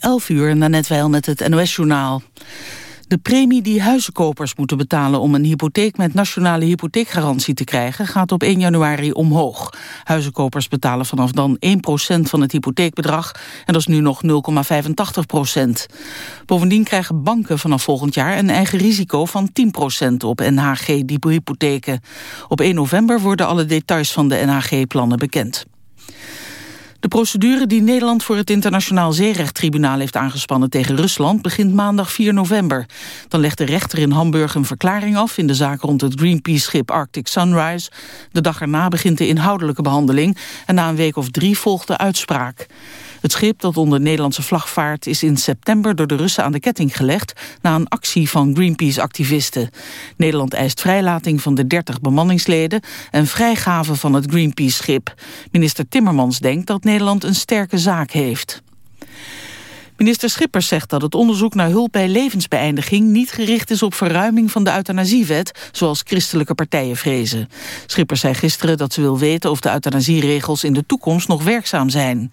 11 uur, net wel met het NOS-journaal. De premie die huizenkopers moeten betalen om een hypotheek met nationale hypotheekgarantie te krijgen gaat op 1 januari omhoog. Huizenkopers betalen vanaf dan 1% van het hypotheekbedrag en dat is nu nog 0,85% Bovendien krijgen banken vanaf volgend jaar een eigen risico van 10% op NHG-hypotheken. Op 1 november worden alle details van de NHG-plannen bekend. De procedure die Nederland voor het Internationaal Zeerechttribunaal heeft aangespannen tegen Rusland begint maandag 4 november. Dan legt de rechter in Hamburg een verklaring af in de zaak rond het Greenpeace-schip Arctic Sunrise. De dag erna begint de inhoudelijke behandeling en na een week of drie volgt de uitspraak. Het schip dat onder Nederlandse vlag vaart is in september door de Russen aan de ketting gelegd na een actie van Greenpeace-activisten. Nederland eist vrijlating van de 30 bemanningsleden en vrijgave van het Greenpeace-schip. Minister Timmermans denkt dat Nederland een sterke zaak heeft. Minister Schippers zegt dat het onderzoek naar hulp bij levensbeëindiging niet gericht is op verruiming van de euthanasiewet, zoals christelijke partijen vrezen. Schippers zei gisteren dat ze wil weten of de euthanasieregels in de toekomst nog werkzaam zijn.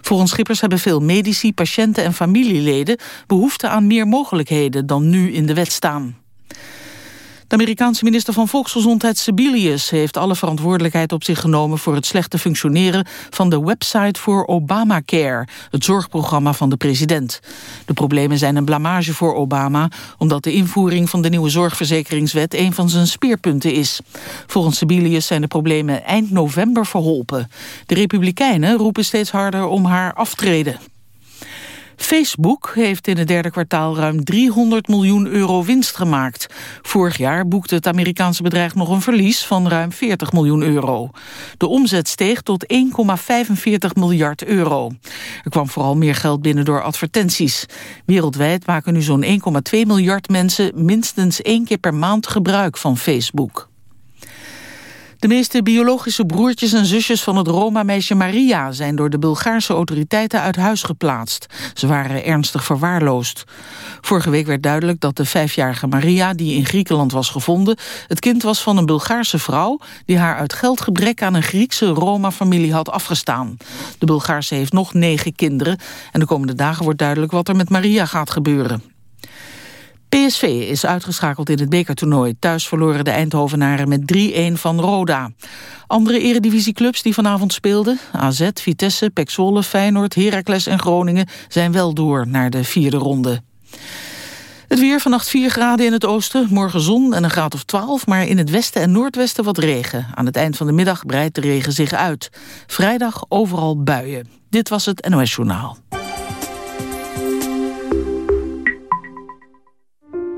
Volgens Schippers hebben veel medici, patiënten en familieleden behoefte aan meer mogelijkheden dan nu in de wet staan. De Amerikaanse minister van Volksgezondheid Sebelius heeft alle verantwoordelijkheid op zich genomen voor het slechte functioneren van de website voor Obamacare, het zorgprogramma van de president. De problemen zijn een blamage voor Obama, omdat de invoering van de nieuwe zorgverzekeringswet een van zijn speerpunten is. Volgens Sebelius zijn de problemen eind november verholpen. De Republikeinen roepen steeds harder om haar aftreden. Facebook heeft in het derde kwartaal ruim 300 miljoen euro winst gemaakt. Vorig jaar boekte het Amerikaanse bedrijf nog een verlies van ruim 40 miljoen euro. De omzet steeg tot 1,45 miljard euro. Er kwam vooral meer geld binnen door advertenties. Wereldwijd maken nu zo'n 1,2 miljard mensen minstens één keer per maand gebruik van Facebook. De meeste biologische broertjes en zusjes van het Roma-meisje Maria... zijn door de Bulgaarse autoriteiten uit huis geplaatst. Ze waren ernstig verwaarloosd. Vorige week werd duidelijk dat de vijfjarige Maria... die in Griekenland was gevonden... het kind was van een Bulgaarse vrouw... die haar uit geldgebrek aan een Griekse Roma-familie had afgestaan. De Bulgaarse heeft nog negen kinderen... en de komende dagen wordt duidelijk wat er met Maria gaat gebeuren. PSV is uitgeschakeld in het bekertoernooi. Thuis verloren de Eindhovenaren met 3-1 van Roda. Andere eredivisieclubs die vanavond speelden... AZ, Vitesse, Pek Zwolle, Feyenoord, Heracles en Groningen... zijn wel door naar de vierde ronde. Het weer vannacht 4 graden in het oosten, morgen zon en een graad of 12... maar in het westen en noordwesten wat regen. Aan het eind van de middag breidt de regen zich uit. Vrijdag overal buien. Dit was het NOS Journaal.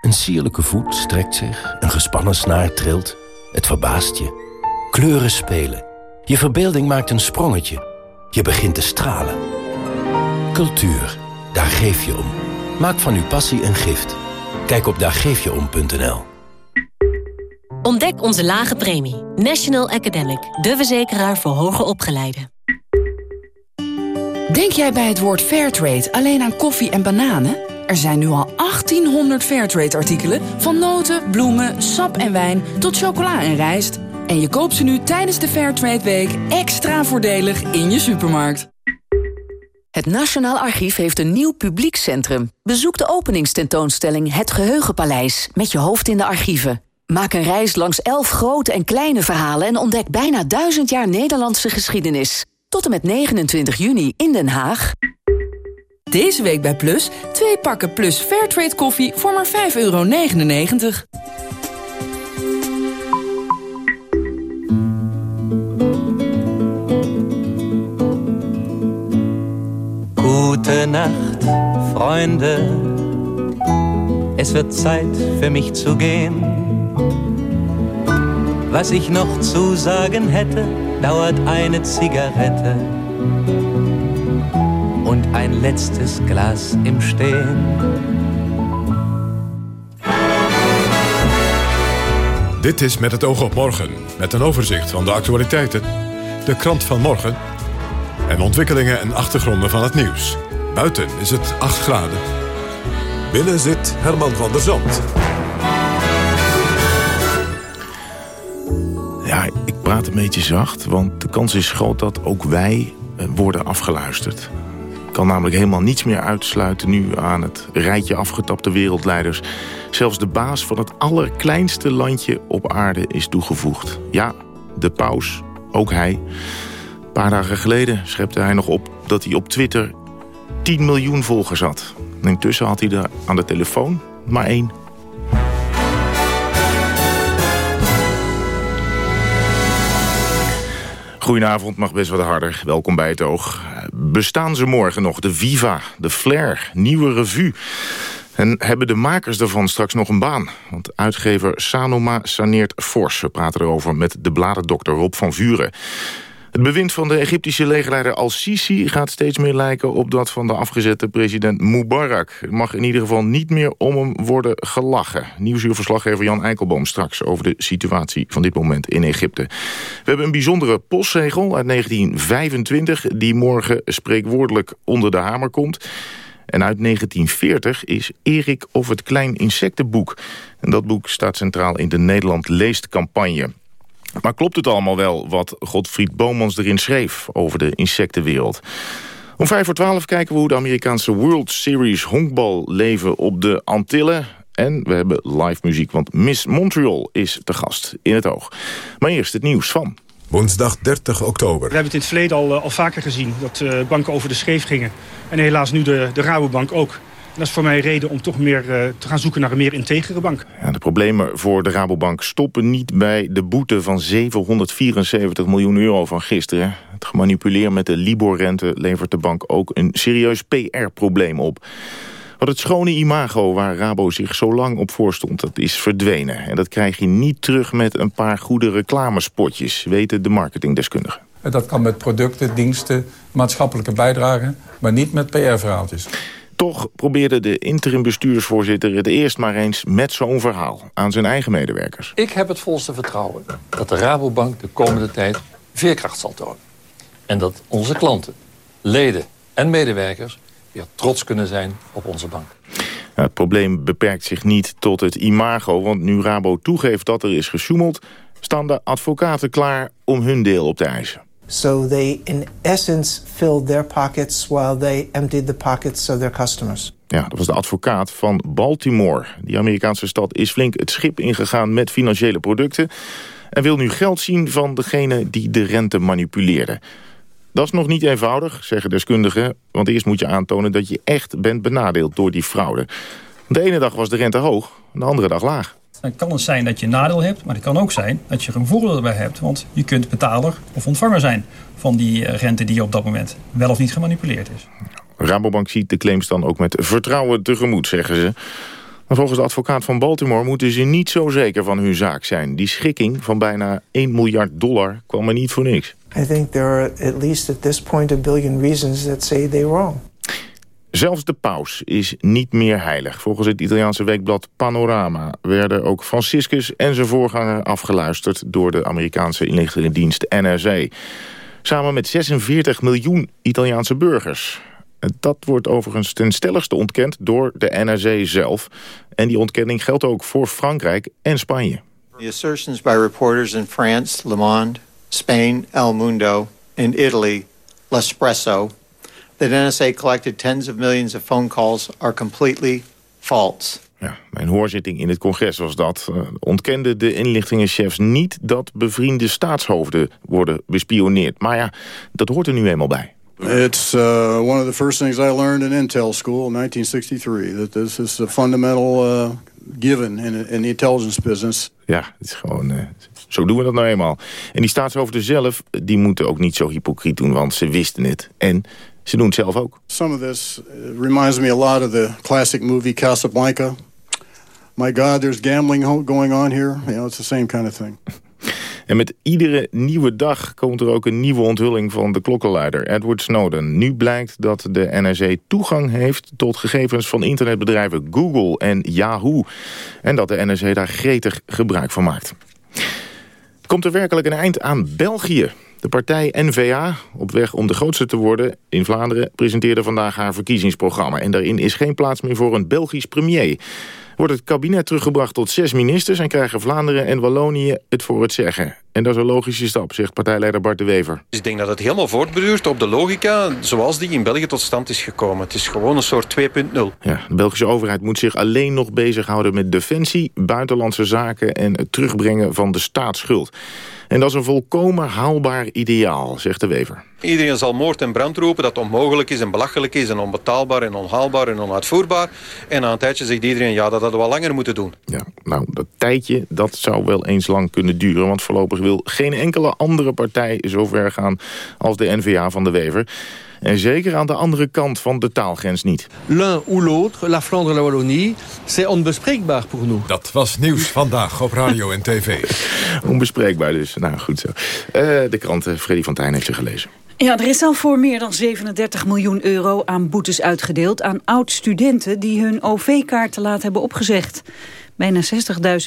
Een sierlijke voet strekt zich, een gespannen snaar trilt. Het verbaast je. Kleuren spelen. Je verbeelding maakt een sprongetje. Je begint te stralen. Cultuur, daar geef je om. Maak van uw passie een gift. Kijk op daargeefjeom.nl Ontdek onze lage premie. National Academic, de verzekeraar voor hoger opgeleiden. Denk jij bij het woord Fairtrade alleen aan koffie en bananen? Er zijn nu al 1800 Fairtrade-artikelen... van noten, bloemen, sap en wijn tot chocola en rijst. En je koopt ze nu tijdens de Fairtrade Week extra voordelig in je supermarkt. Het Nationaal Archief heeft een nieuw publiekscentrum. Bezoek de openingstentoonstelling Het Geheugenpaleis... met je hoofd in de archieven. Maak een reis langs elf grote en kleine verhalen... en ontdek bijna duizend jaar Nederlandse geschiedenis. Tot en met 29 juni in Den Haag. Deze week bij Plus, twee pakken Plus Fairtrade koffie voor maar 5,99 euro. Gute Nacht, Freunde. Es wird Zeit für mich zu gehen. Was ich noch zu sagen hätte, dauert eine Zigarette ein letztes Glas im Stehen. Dit is Met het oog op morgen, met een overzicht van de actualiteiten, de krant van morgen en ontwikkelingen en achtergronden van het nieuws. Buiten is het 8 graden. Binnen zit Herman van der Zand. Ja, ik praat een beetje zacht, want de kans is groot dat ook wij eh, worden afgeluisterd. Kan namelijk helemaal niets meer uitsluiten nu aan het rijtje afgetapte wereldleiders. Zelfs de baas van het allerkleinste landje op aarde is toegevoegd. Ja, de paus, ook hij. Een paar dagen geleden schepte hij nog op dat hij op Twitter 10 miljoen volgers had. intussen had hij er aan de telefoon maar één. Goedenavond, mag best wat harder. Welkom bij het oog. Bestaan ze morgen nog? De Viva, de Flair, nieuwe revue. En hebben de makers ervan straks nog een baan? Want uitgever Sanoma saneert fors. We praten erover met de bladerdokter Rob van Vuren. Het bewind van de Egyptische legerleider al-Sisi gaat steeds meer lijken op dat van de afgezette president Mubarak. Er mag in ieder geval niet meer om hem worden gelachen. Nieuwsuurverslaggever Jan Eikelboom straks over de situatie van dit moment in Egypte. We hebben een bijzondere postzegel uit 1925 die morgen spreekwoordelijk onder de hamer komt. En uit 1940 is Erik of het Klein Insectenboek. En dat boek staat centraal in de Nederland Leest campagne. Maar klopt het allemaal wel wat Godfried Bomans erin schreef over de insectenwereld? Om vijf voor twaalf kijken we hoe de Amerikaanse World Series honkbal leven op de Antillen. En we hebben live muziek, want Miss Montreal is te gast in het oog. Maar eerst het nieuws van... Woensdag 30 oktober. We hebben het in het verleden al, eh, al vaker gezien dat uh, banken over de scheef gingen. En helaas nu de, de Rabobank ook dat is voor mij reden om toch meer uh, te gaan zoeken naar een meer integere bank. Ja, de problemen voor de Rabobank stoppen niet bij de boete van 774 miljoen euro van gisteren. Het gemanipuleer met de Libor-rente levert de bank ook een serieus PR-probleem op. Wat het schone imago waar Rabo zich zo lang op voorstond, dat is verdwenen. En dat krijg je niet terug met een paar goede reclamespotjes, weten de marketingdeskundigen. Dat kan met producten, diensten, maatschappelijke bijdragen, maar niet met PR-verhaaltjes. Toch probeerde de interim bestuursvoorzitter het eerst maar eens met zo'n verhaal aan zijn eigen medewerkers. Ik heb het volste vertrouwen dat de Rabobank de komende tijd veerkracht zal tonen. En dat onze klanten, leden en medewerkers weer trots kunnen zijn op onze bank. het probleem beperkt zich niet tot het imago, want nu Rabo toegeeft dat er is gesjoemeld, staan de advocaten klaar om hun deel op te eisen. So they, in essence, filled their pockets while they emptied the pockets of their customers. Ja, dat was de advocaat van Baltimore. Die Amerikaanse stad is flink het schip ingegaan met financiële producten... en wil nu geld zien van degene die de rente manipuleerde. Dat is nog niet eenvoudig, zeggen deskundigen... want eerst moet je aantonen dat je echt bent benadeeld door die fraude. De ene dag was de rente hoog, de andere dag laag. Dan kan het zijn dat je een nadeel hebt, maar het kan ook zijn dat je er een voordeel bij hebt. Want je kunt betaler of ontvanger zijn van die eh, rente die op dat moment wel of niet gemanipuleerd is. Rabobank ziet de claims dan ook met vertrouwen tegemoet, zeggen ze. Maar volgens de advocaat van Baltimore moeten ze niet zo zeker van hun zaak zijn. Die schikking van bijna 1 miljard dollar kwam er niet voor niks. I think there are at least at this point a billion reasons that say they wrong. Zelfs de paus is niet meer heilig. Volgens het Italiaanse weekblad Panorama werden ook Franciscus en zijn voorganger afgeluisterd door de Amerikaanse inlichtingendienst NSA. Samen met 46 miljoen Italiaanse burgers. Dat wordt overigens ten stelligste ontkend door de NSA zelf. En die ontkenning geldt ook voor Frankrijk en Spanje. The assertions by reporters in France, Le Monde, Spain, El Mundo, in Italy, L'Espresso that NSA collected tens of millions of phone calls are completely false. Ja, mijn hoorzitting in het congres was dat. Uh, ontkenden de inlichtingenchefs niet dat bevriende staatshoofden worden bespioneerd. Maar ja, dat hoort er nu eenmaal bij. It's uh, one of the first things I learned in Intel school in 1963. That this is a fundamental uh, given in, in the intelligence business. Ja, het is gewoon, uh, zo doen we dat nou eenmaal. En die staatshoofden zelf, die moeten ook niet zo hypocriet doen, want ze wisten het. En ze doen het zelf ook. Some of this uh, reminds me a lot of the classic movie Casablanca. My God, there's gambling going on here. You know, it's the same kind of thing. En met iedere nieuwe dag komt er ook een nieuwe onthulling van de klokkenluider Edward Snowden. Nu blijkt dat de NRC toegang heeft tot gegevens van internetbedrijven Google en Yahoo. En dat de NRC daar gretig gebruik van maakt. Komt er werkelijk een eind aan België? De partij N-VA, op weg om de grootste te worden in Vlaanderen... presenteerde vandaag haar verkiezingsprogramma. En daarin is geen plaats meer voor een Belgisch premier wordt het kabinet teruggebracht tot zes ministers... en krijgen Vlaanderen en Wallonië het voor het zeggen. En dat is een logische stap, zegt partijleider Bart de Wever. Dus ik denk dat het helemaal voortbeduurt op de logica zoals die in België tot stand is gekomen. Het is gewoon een soort 2.0. Ja, de Belgische overheid moet zich alleen nog bezighouden met defensie, buitenlandse zaken en het terugbrengen van de staatsschuld. En dat is een volkomen haalbaar ideaal, zegt de Wever. Iedereen zal moord en brand roepen dat onmogelijk is en belachelijk is en onbetaalbaar en onhaalbaar en onuitvoerbaar. En na een tijdje zegt iedereen ja, dat hadden we langer moeten doen. Ja, nou, dat tijdje dat zou wel eens lang kunnen duren, want voorlopig wil geen enkele andere partij zo ver gaan als de NVA van de Wever. En zeker aan de andere kant van de taalgrens niet. L'un ou l'autre, la Flandre en la Wallonie, c'est onbespreekbaar pour nous. Dat was nieuws vandaag op radio en tv. onbespreekbaar dus. Nou, goed zo. Uh, de krant Freddy van Tijn heeft ze gelezen. Ja, er is al voor meer dan 37 miljoen euro aan boetes uitgedeeld... aan oud-studenten die hun OV-kaart te laat hebben opgezegd. Bijna 60.000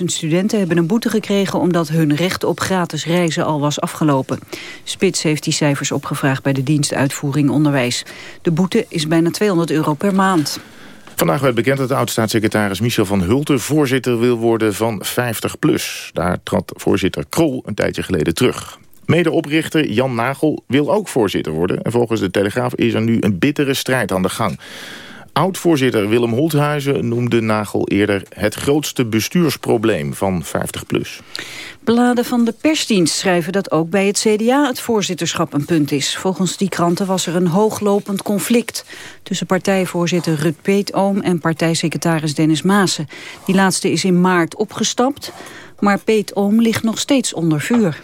studenten hebben een boete gekregen... omdat hun recht op gratis reizen al was afgelopen. Spits heeft die cijfers opgevraagd bij de dienst Uitvoering Onderwijs. De boete is bijna 200 euro per maand. Vandaag werd bekend dat de oud-staatssecretaris Michel van Hulten... voorzitter wil worden van 50PLUS. Daar trad voorzitter Krol een tijdje geleden terug. Medeoprichter Jan Nagel wil ook voorzitter worden. En volgens de Telegraaf is er nu een bittere strijd aan de gang. Oud-voorzitter Willem Holthuizen noemde Nagel eerder... het grootste bestuursprobleem van 50PLUS. Bladen van de persdienst schrijven dat ook bij het CDA het voorzitterschap een punt is. Volgens die kranten was er een hooglopend conflict tussen partijvoorzitter Rut Peetoom en partijsecretaris Dennis Maassen. Die laatste is in maart opgestapt, maar Peetoom ligt nog steeds onder vuur.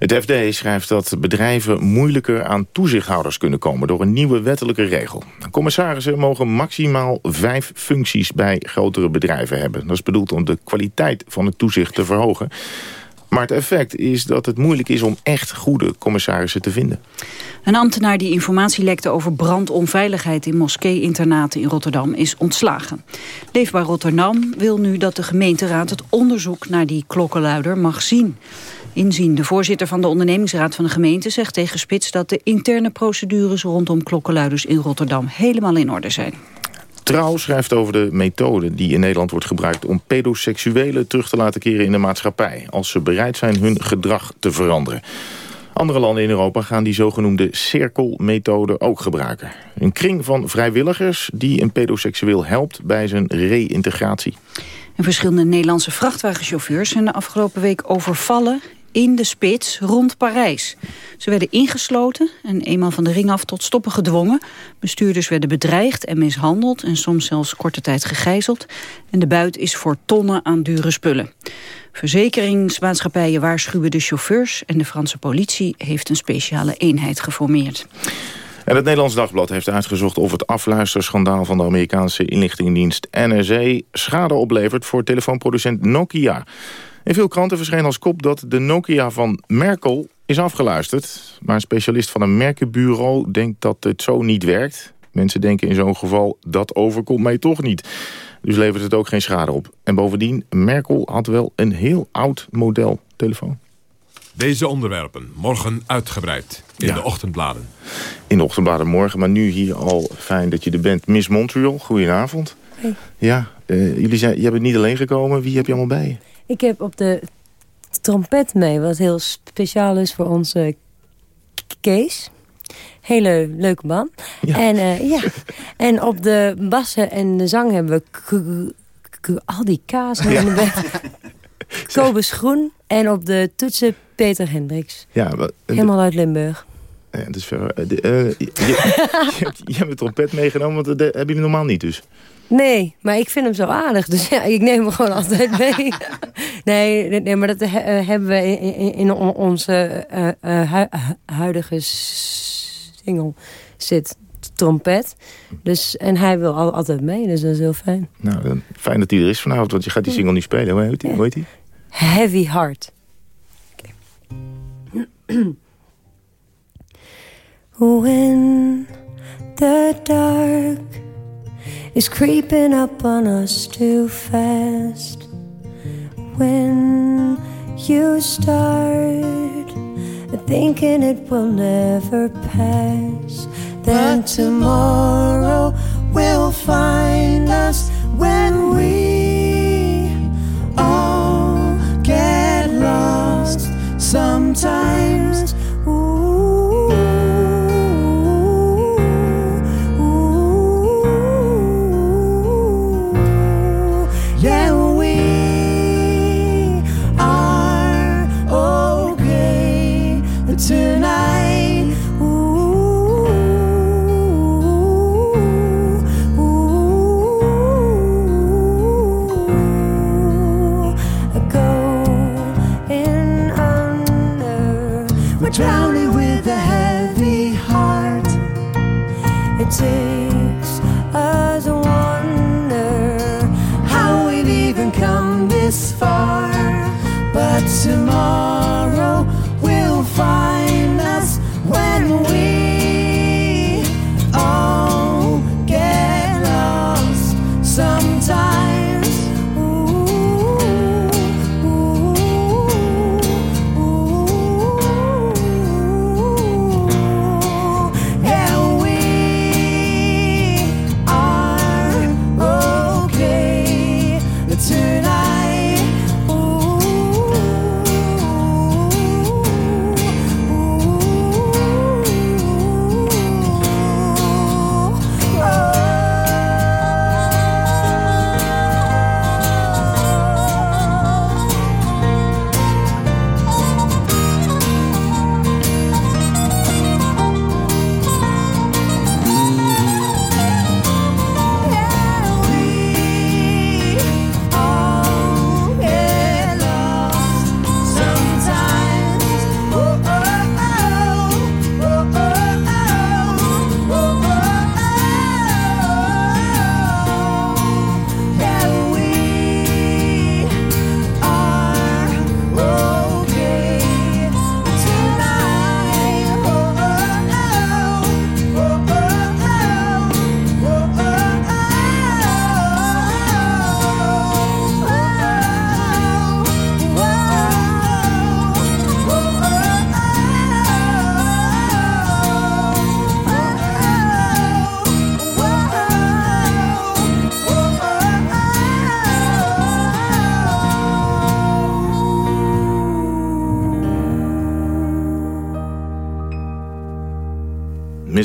Het FD schrijft dat bedrijven moeilijker aan toezichthouders kunnen komen... door een nieuwe wettelijke regel. Commissarissen mogen maximaal vijf functies bij grotere bedrijven hebben. Dat is bedoeld om de kwaliteit van het toezicht te verhogen. Maar het effect is dat het moeilijk is om echt goede commissarissen te vinden. Een ambtenaar die informatie lekte over brandonveiligheid in moskee-internaten in Rotterdam is ontslagen. Leefbaar Rotterdam wil nu dat de gemeenteraad het onderzoek naar die klokkenluider mag zien inzien. De voorzitter van de ondernemingsraad van de gemeente zegt tegen Spits... dat de interne procedures rondom klokkenluiders in Rotterdam helemaal in orde zijn. Trouw schrijft over de methode die in Nederland wordt gebruikt... om pedoseksuelen terug te laten keren in de maatschappij... als ze bereid zijn hun gedrag te veranderen. Andere landen in Europa gaan die zogenoemde cirkelmethode ook gebruiken. Een kring van vrijwilligers die een pedoseksueel helpt bij zijn reïntegratie. En verschillende Nederlandse vrachtwagenchauffeurs zijn de afgelopen week overvallen in de spits rond Parijs. Ze werden ingesloten en eenmaal van de ring af tot stoppen gedwongen. Bestuurders werden bedreigd en mishandeld en soms zelfs korte tijd gegijzeld. En de buit is voor tonnen aan dure spullen. Verzekeringsmaatschappijen waarschuwen de chauffeurs... en de Franse politie heeft een speciale eenheid geformeerd. En het Nederlands Dagblad heeft uitgezocht of het afluisterschandaal van de Amerikaanse inlichtingendienst NSA schade oplevert voor telefoonproducent Nokia. In veel kranten verscheen als kop dat de Nokia van Merkel is afgeluisterd. Maar een specialist van een merkenbureau denkt dat het zo niet werkt. Mensen denken in zo'n geval, dat overkomt mij toch niet. Dus levert het ook geen schade op. En bovendien, Merkel had wel een heel oud model telefoon. Deze onderwerpen morgen uitgebreid in de ochtendbladen. In de ochtendbladen morgen, maar nu hier al fijn dat je er bent. Miss Montreal, goedenavond. Hey. Ja, uh, jullie zijn, je bent niet alleen gekomen. Wie heb je allemaal bij je? Ik heb op de trompet mee, wat heel speciaal is voor onze Kees. Hele leuke man. En, uh, ja. en op de bassen en de zang hebben we al die kaas in de bed. Kobus Groen. En op de toetsen Peter Hendricks. Ja, Helemaal uit Limburg. Ja, dus, uh, je, je, je, hebt een trompet meegenomen, want dat hebben jullie normaal niet dus. Nee, maar ik vind hem zo aardig. Dus ja, ik neem hem gewoon altijd mee. nee, nee, maar dat hebben we in, in, in onze uh, uh, huidige single zit trompet. Dus, en hij wil al, altijd mee, dus dat is heel fijn. Nou, dan, fijn dat hij er is vanavond, want je gaat die single niet spelen. Hoe heet hij? Heavy Heart. when the dark is creeping up on us too fast, when you start thinking it will never pass, then tomorrow will find us when we all get lost sometimes.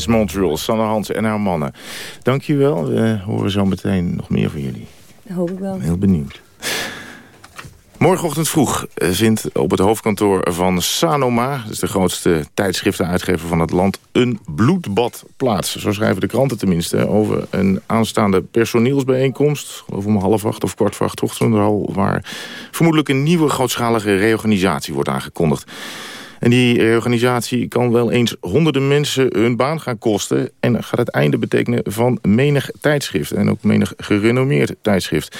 Miss Montreal, Sanne Hans en haar mannen. Dankjewel, we horen zo meteen nog meer van jullie. Dat hoop ik wel. Heel benieuwd. Morgenochtend vroeg eh, vindt op het hoofdkantoor van Sanoma... is de grootste tijdschriftenuitgever van het land... een bloedbad plaats. Zo schrijven de kranten tenminste over een aanstaande personeelsbijeenkomst. Geloof om half acht of kwart voor acht ochtend al... waar vermoedelijk een nieuwe grootschalige reorganisatie wordt aangekondigd. En die reorganisatie kan wel eens honderden mensen hun baan gaan kosten... en gaat het einde betekenen van menig tijdschrift... en ook menig gerenommeerd tijdschrift.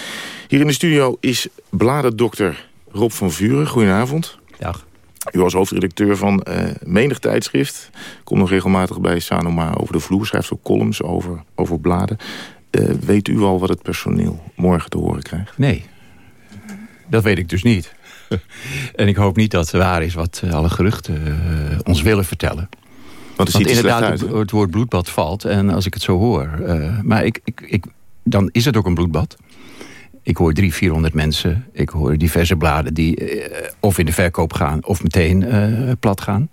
Hier in de studio is bladerdokter Rob van Vuren. Goedenavond. Dag. U was hoofdredacteur van eh, menig tijdschrift. Komt nog regelmatig bij Sanoma over de vloer. Schrijft ook columns over, over bladen. Eh, weet u al wat het personeel morgen te horen krijgt? Nee, dat weet ik dus niet. en ik hoop niet dat het waar is wat eh, alle geruchten eh, ons willen vertellen. Want, Want inderdaad, het, het, woord bloedbad valt. En als ik het zo hoor... Uh, maar ik, ik, ik, dan is het ook een bloedbad. Ik hoor drie, vierhonderd mensen. Ik hoor diverse bladen die uh, of in de verkoop gaan... of meteen plat gaan.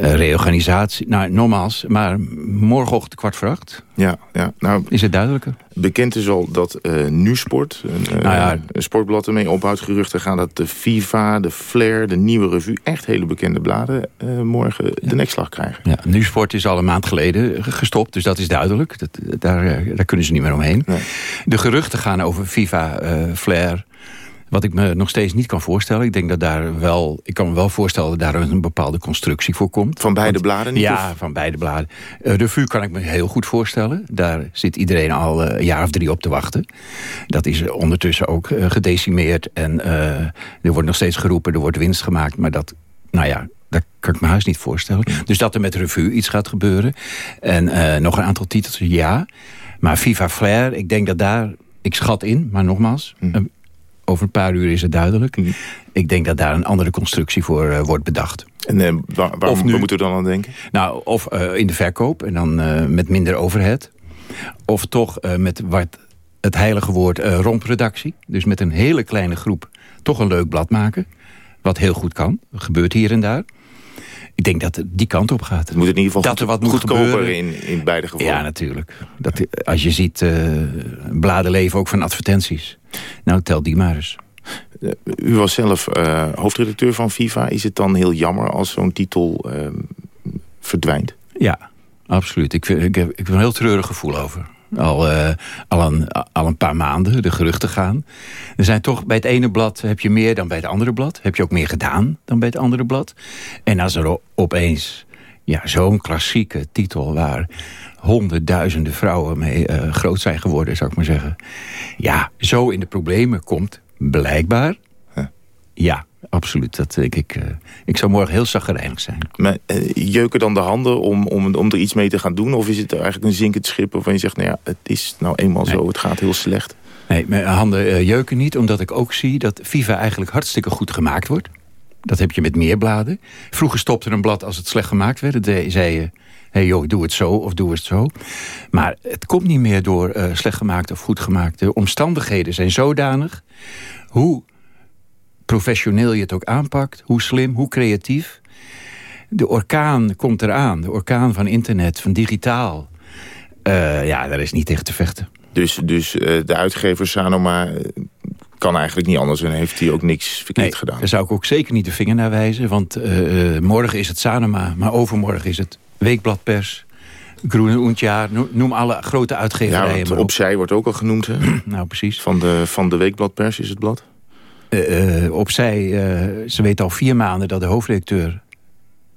Uh, reorganisatie, nou, nogmaals, maar morgenochtend kwart voor acht. Ja, ja. Nou, is het duidelijker? Bekend is al dat uh, Nu-Sport, een, uh, nou ja, een sportblad ermee ophoudt. Geruchten gaan dat de FIFA, de Flair, de Nieuwe Revue... echt hele bekende bladen uh, morgen ja. de nekslag krijgen. Ja, Nu-Sport is al een maand geleden gestopt, dus dat is duidelijk. Dat, daar, daar kunnen ze niet meer omheen. Nee. De geruchten gaan over FIFA, Flair... Wat ik me nog steeds niet kan voorstellen. Ik denk dat daar wel... Ik kan me wel voorstellen dat daar een bepaalde constructie voor komt. Van beide Want, bladen niet? Ja, of? van beide bladen. Uh, de VU kan ik me heel goed voorstellen. Daar zit iedereen al uh, een jaar of drie op te wachten. Dat is ondertussen ook uh, gedecimeerd. En er wordt nog steeds geroepen, er wordt winst gemaakt. Maar dat nou ja, dat kan ik me huis niet voorstellen. Dus dat er met revue iets gaat gebeuren. En eh, nog een aantal titels, ja. Maar Viva Flair, ik denk dat daar... Ik schat in, maar nogmaals... Mhm. Over een paar uur is het duidelijk. Mhm. Ik denk dat daar een andere constructie voor uh, wordt bedacht. En uh, waar, waar, nu, waar moeten we dan aan denken? Nou, of uh, in de verkoop en dan met minder overhead. Of toch met wat het heilige woord rompredactie. Dus met een hele kleine groep toch een leuk blad maken. Wat heel goed kan. Dat gebeurt hier en daar. Ik denk dat het die kant op gaat. Het moet in ieder geval dat er wat moet goedkoper gebeuren. in, in beide gevallen. Ja, natuurlijk. Dat, als je ziet, uh, bladen leven ook van advertenties. Nou, tel die maar eens. U was zelf uh, hoofdredacteur van Viva. Is het dan heel jammer als zo'n titel uh, verdwijnt? Ja, absoluut. Ik, ik, heb, ik heb een heel treurig gevoel over. Al, uh, al, een, al een paar maanden de geruchten gaan. Er zijn toch bij het ene blad heb je meer dan bij het andere blad. Heb je ook meer gedaan dan bij het andere blad. En als er opeens ja, zo'n klassieke titel... waar honderdduizenden vrouwen mee uh, groot zijn geworden, zou ik maar zeggen. Ja, zo in de problemen komt, blijkbaar... Ja, absoluut. Dat, ik, ik, uh, ik zou morgen heel zaggerijnig zijn. Maar uh, jeuken dan de handen om, om, om er iets mee te gaan doen? Of is het eigenlijk een zinkend schip waarvan je zegt... nou ja, het is nou eenmaal nee. zo, het gaat heel slecht? Nee, mijn handen uh, jeuken niet, omdat ik ook zie... dat Viva eigenlijk hartstikke goed gemaakt wordt. Dat heb je met meer bladen. Vroeger stopte een blad als het slecht gemaakt werd. Dan zei je, hey joh, doe het zo of doe het zo. Maar het komt niet meer door slecht gemaakte of goed gemaakte. De omstandigheden zijn zodanig... hoe professioneel je het ook aanpakt. Hoe slim, hoe creatief. De orkaan komt eraan. De orkaan van internet, van digitaal. Uh, ja, daar is niet tegen te vechten. Dus, dus uh, de uitgever Sanoma kan eigenlijk niet anders en heeft hij ook niks verkeerd nee, gedaan. Daar zou ik ook zeker niet de vinger naar wijzen. Want uh, morgen is het Sanoma, maar overmorgen is het Weekbladpers... Groene Oentjaar, noem alle grote uitgeverijen. Ja, opzij wordt ook al genoemd. Hè? nou, precies. Van de, van de Weekbladpers is het blad. Uh, opzij, uh, ze weet al vier maanden dat de hoofdredacteur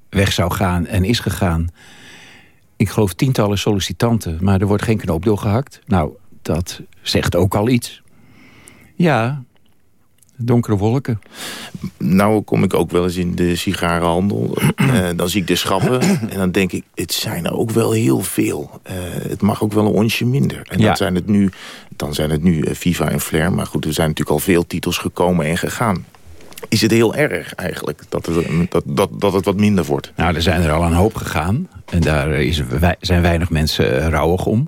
weg zou gaan en is gegaan. Ik geloof tientallen sollicitanten, maar er wordt geen knoop doorgehakt. Nou, dat zegt ook al iets. Ja, donkere wolken. Nou kom ik ook wel eens in de sigarenhandel. uh, dan zie ik de schappen en dan denk ik... het zijn er ook wel heel veel. Uh, het mag ook wel een onsje minder. En ja. dan zijn het nu, dan zijn het nu uh, Viva en Flair. Maar goed, er zijn natuurlijk al veel titels gekomen en gegaan. Is het heel erg eigenlijk dat het, dat, dat, dat het wat minder wordt? Nou, er zijn er al een hoop gegaan. En daar is, zijn weinig mensen rouwig om.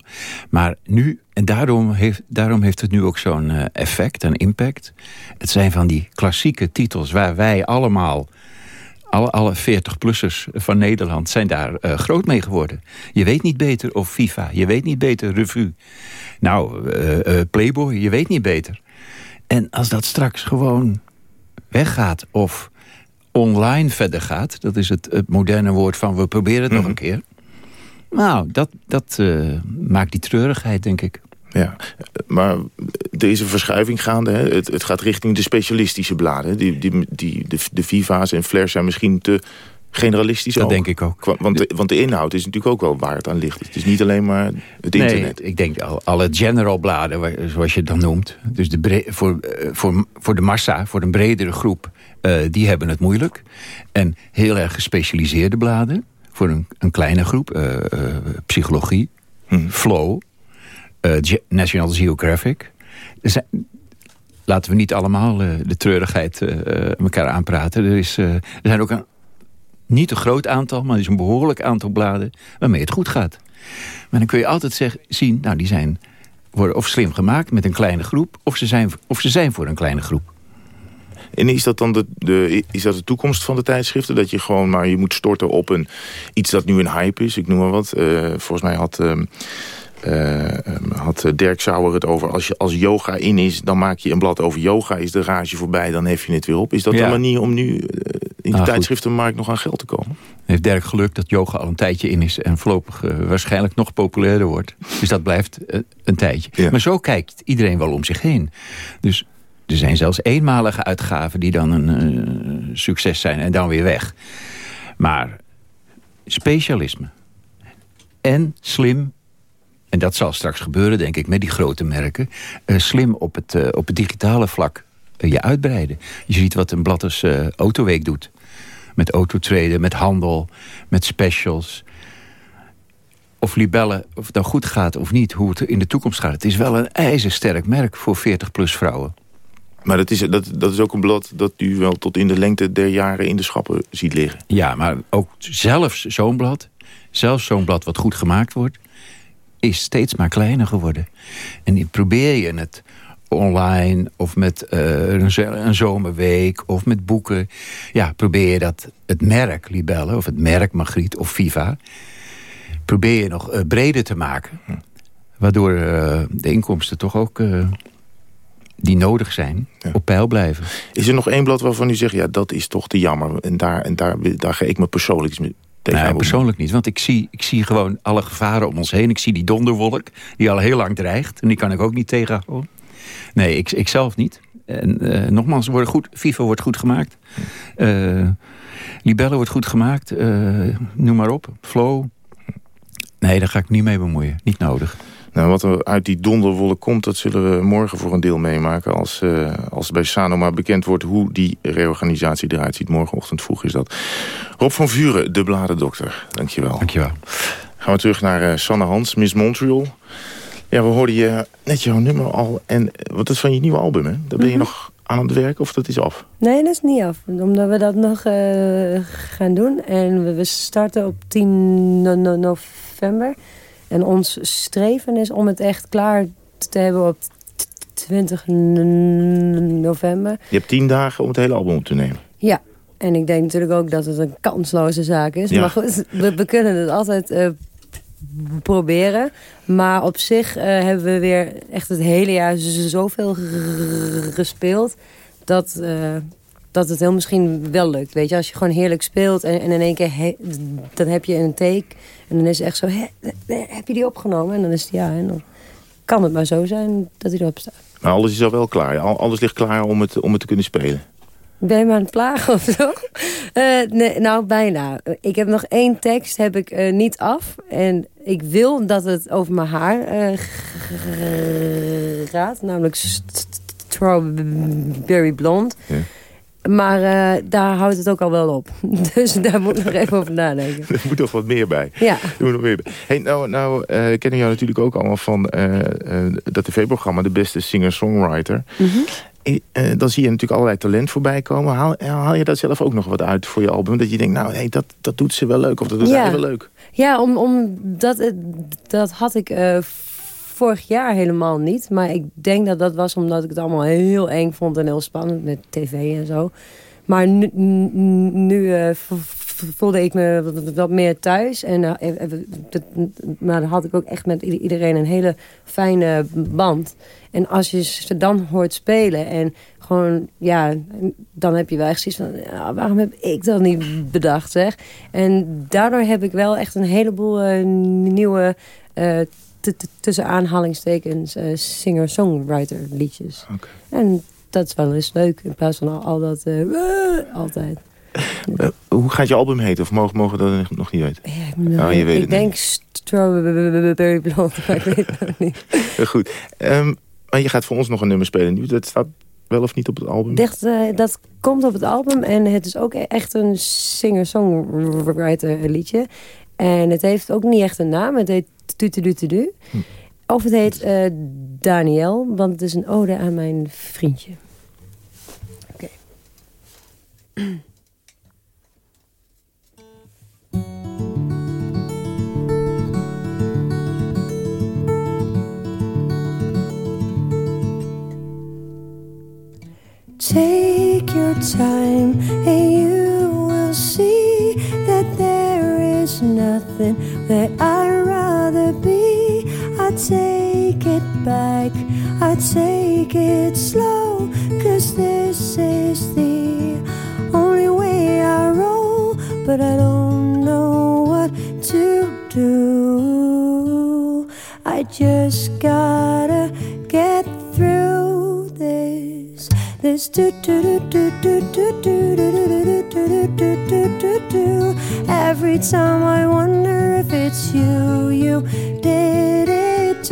Maar nu, en daarom heeft, daarom heeft het nu ook zo'n effect en impact. Het zijn van die klassieke titels waar wij allemaal... Alle, alle 40-plussers van Nederland zijn daar uh, groot mee geworden. Je weet niet beter of FIFA, je weet niet beter Revue. Nou, uh, uh, Playboy, je weet niet beter. En als dat straks gewoon weggaat of online verder gaat... dat is het, het moderne woord van we proberen het mm -hmm. nog een keer... nou, dat, dat maakt die treurigheid, denk ik. Ja, maar er is een verschuiving gaande. Hè? Het, het, gaat richting de specialistische bladen. Die, die, die, de, de Viva's en Flairs zijn misschien te generalistisch Dat ook. denk ik ook. Want de, want de inhoud is natuurlijk ook wel waar het aan ligt. Het is niet alleen maar het internet. Nee, ik denk al, alle general bladen, zoals je het dan noemt. Dus de voor, voor, voor de massa, voor een bredere groep, uh, die hebben het moeilijk. En heel erg gespecialiseerde bladen, voor een, een kleine groep. Uh, uh, psychologie, hmm. flow, National Geographic. Laten we niet allemaal de treurigheid elkaar aanpraten. Er, is, er zijn ook een niet een groot aantal, maar er is een behoorlijk aantal bladen waarmee het goed gaat. Maar dan kun je altijd zeg, zien, nou die zijn worden of slim gemaakt met een kleine groep, of ze zijn, of ze zijn voor een kleine groep. En is dat dan de, de, is dat de toekomst van de tijdschriften? Dat je gewoon maar je moet storten op een, iets dat nu een hype is, ik noem maar wat. Volgens mij had... Uh, uh, had Dirk Sauer het over... Als, je, als yoga in is, dan maak je een blad over yoga. Is de rage voorbij, dan hef je het weer op. Is dat ja. een manier om nu uh, in de ah, tijdschriftenmarkt nog aan geld te komen? Heeft Dirk geluk dat yoga al een tijdje in is... en voorlopig uh, waarschijnlijk nog populairder wordt. Dus dat blijft een tijdje. Ja. Maar zo kijkt iedereen wel om zich heen. Dus er zijn zelfs eenmalige uitgaven... die dan een succes zijn en dan weer weg. Maar specialisme en slim en dat zal straks gebeuren, denk ik, met die grote merken... Uh, slim op het, uh, op het digitale vlak uh, je uitbreiden. Je ziet wat een blad als Autoweek doet. Met autotraden, met handel, met specials. Of Libelle, of het nou goed gaat of niet, hoe het in de toekomst gaat. Het is wel een ijzersterk merk voor 40-plus vrouwen. Maar dat is, dat, dat is ook een blad dat u wel tot in de lengte der jaren in de schappen ziet liggen. Ja, maar ook zelfs zo'n blad, zelfs zo'n blad wat goed gemaakt wordt... is steeds maar kleiner geworden. En probeer je het online of met uh, een zomerweek of met boeken. Ja, probeer je dat, het merk Libelle of het merk Magriet of Viva... probeer je nog uh, breder te maken. Waardoor uh, de inkomsten toch ook die nodig zijn, op peil blijven. Is er nog één blad waarvan u zegt, ja, dat is toch te jammer. En daar, en daar, daar ga ik me persoonlijk Nee, persoonlijk niet. Want ik zie, ik zie gewoon alle gevaren om ons heen. Ik zie die donderwolk, die al heel lang dreigt. En die kan ik ook niet tegenhouden. Nee, ik, ik zelf niet. En uh, nogmaals, worden goed, FIFA wordt goed gemaakt. Uh, Libelle wordt goed gemaakt. Uh, noem maar op. Flow. Nee, daar ga ik niet mee bemoeien. Niet nodig. Nou, wat er uit die donderwolk komt, dat zullen we morgen voor een deel meemaken. Als, uh, als bij Sanoma bekend wordt hoe die reorganisatie eruit ziet. Morgenochtend vroeg is dat. Rob van Vuren, de bladendokter. Dankjewel. Dankjewel. Gaan we terug naar uh, Sanne Hans, Miss Montreal. Ja, we hoorden je net jouw nummer al. En wat is van je nieuwe album, hè? Daar ben je mm -hmm. nog aan het werk of dat is af? Nee, dat is niet af. Omdat we dat nog uh, gaan doen. En we starten op 10 no no november. En ons streven is om het echt klaar te hebben op 20 november. Je hebt tien dagen om het hele album op te nemen. Ja, en ik denk natuurlijk ook dat het een kansloze zaak is. Ja. Maar goed, we, we, kunnen het altijd uh, proberen. Maar op zich uh, hebben we weer echt het hele jaar zoveel gespeeld... dat, uh, dat het heel misschien wel lukt. Weet je, als je gewoon heerlijk speelt en, en in één keer... He, dan heb je een take en dan is het echt zo... He, heb je die opgenomen? En dan is het ja. En dan kan het maar zo zijn dat hij erop staat. Maar alles is al wel klaar. Alles ligt klaar om het, om het te kunnen spelen. Ben je me aan het plagen of zo? Uh, nee, nou, bijna. Ik heb nog één tekst, heb ik uh, niet af. En ik wil dat het over mijn haar uh, gaat. Namelijk Strawberry Blonde. Ja. Maar uh, daar houdt het ook al wel op. Dus daar moet ik nog even over nadenken. Er moet nog wat meer bij. Ja. Er moet nog meer bij. Hey, nou, nou uh, kennen jou natuurlijk ook allemaal van uh, dat tv-programma... De Beste Singer-Songwriter. Mm -hmm. dan zie je natuurlijk allerlei talent voorbij komen. Haal, haal, je daar zelf ook nog wat uit voor je album? Dat je denkt, nou, hey, dat, dat doet ze wel leuk. Of dat doet ja. hij wel leuk. Ja, om, om dat, dat had ik vorig jaar helemaal niet. Maar ik denk dat dat was omdat ik het allemaal heel eng vond en heel spannend met tv en zo. Maar nu, nu uh, voelde ik me wat meer thuis. En, uh, maar dan had ik ook echt met iedereen een hele fijne band. En als je ze dan hoort spelen en gewoon, ja, dan heb je wel echt zoiets van... Waarom heb ik dat niet bedacht, zeg? En daardoor heb ik wel echt een heleboel uh, nieuwe tussen aanhalingstekens uh, singer-songwriter liedjes. Okay. En dat is wel eens leuk in plaats van al, al dat uh, altijd. Uh, hoe gaat je album heten? Of mogen, mogen we dat nog niet weten? Ja, nou, oh, je weet ik denk niet. Strawberry Blonde, maar ik weet het niet. Goed. Um, maar je gaat voor ons nog een nummer spelen nu. Dat staat wel of niet op het album? Dat, uh, dat komt op het album en het is ook echt een singer-songwriter liedje. En het heeft ook niet echt een naam. Het heet Tutelutedu. Hm. Of het heet uh, Daniel, want het is een ode aan mijn vriendje. Oké. Okay. Take your time and you will see that there is nothing that I'd rather be. I take it back, I take it slow, cause this is the only way I roll, but I don't know what to do. I just gotta get through this. This. Every time I wonder if it's you, you did it.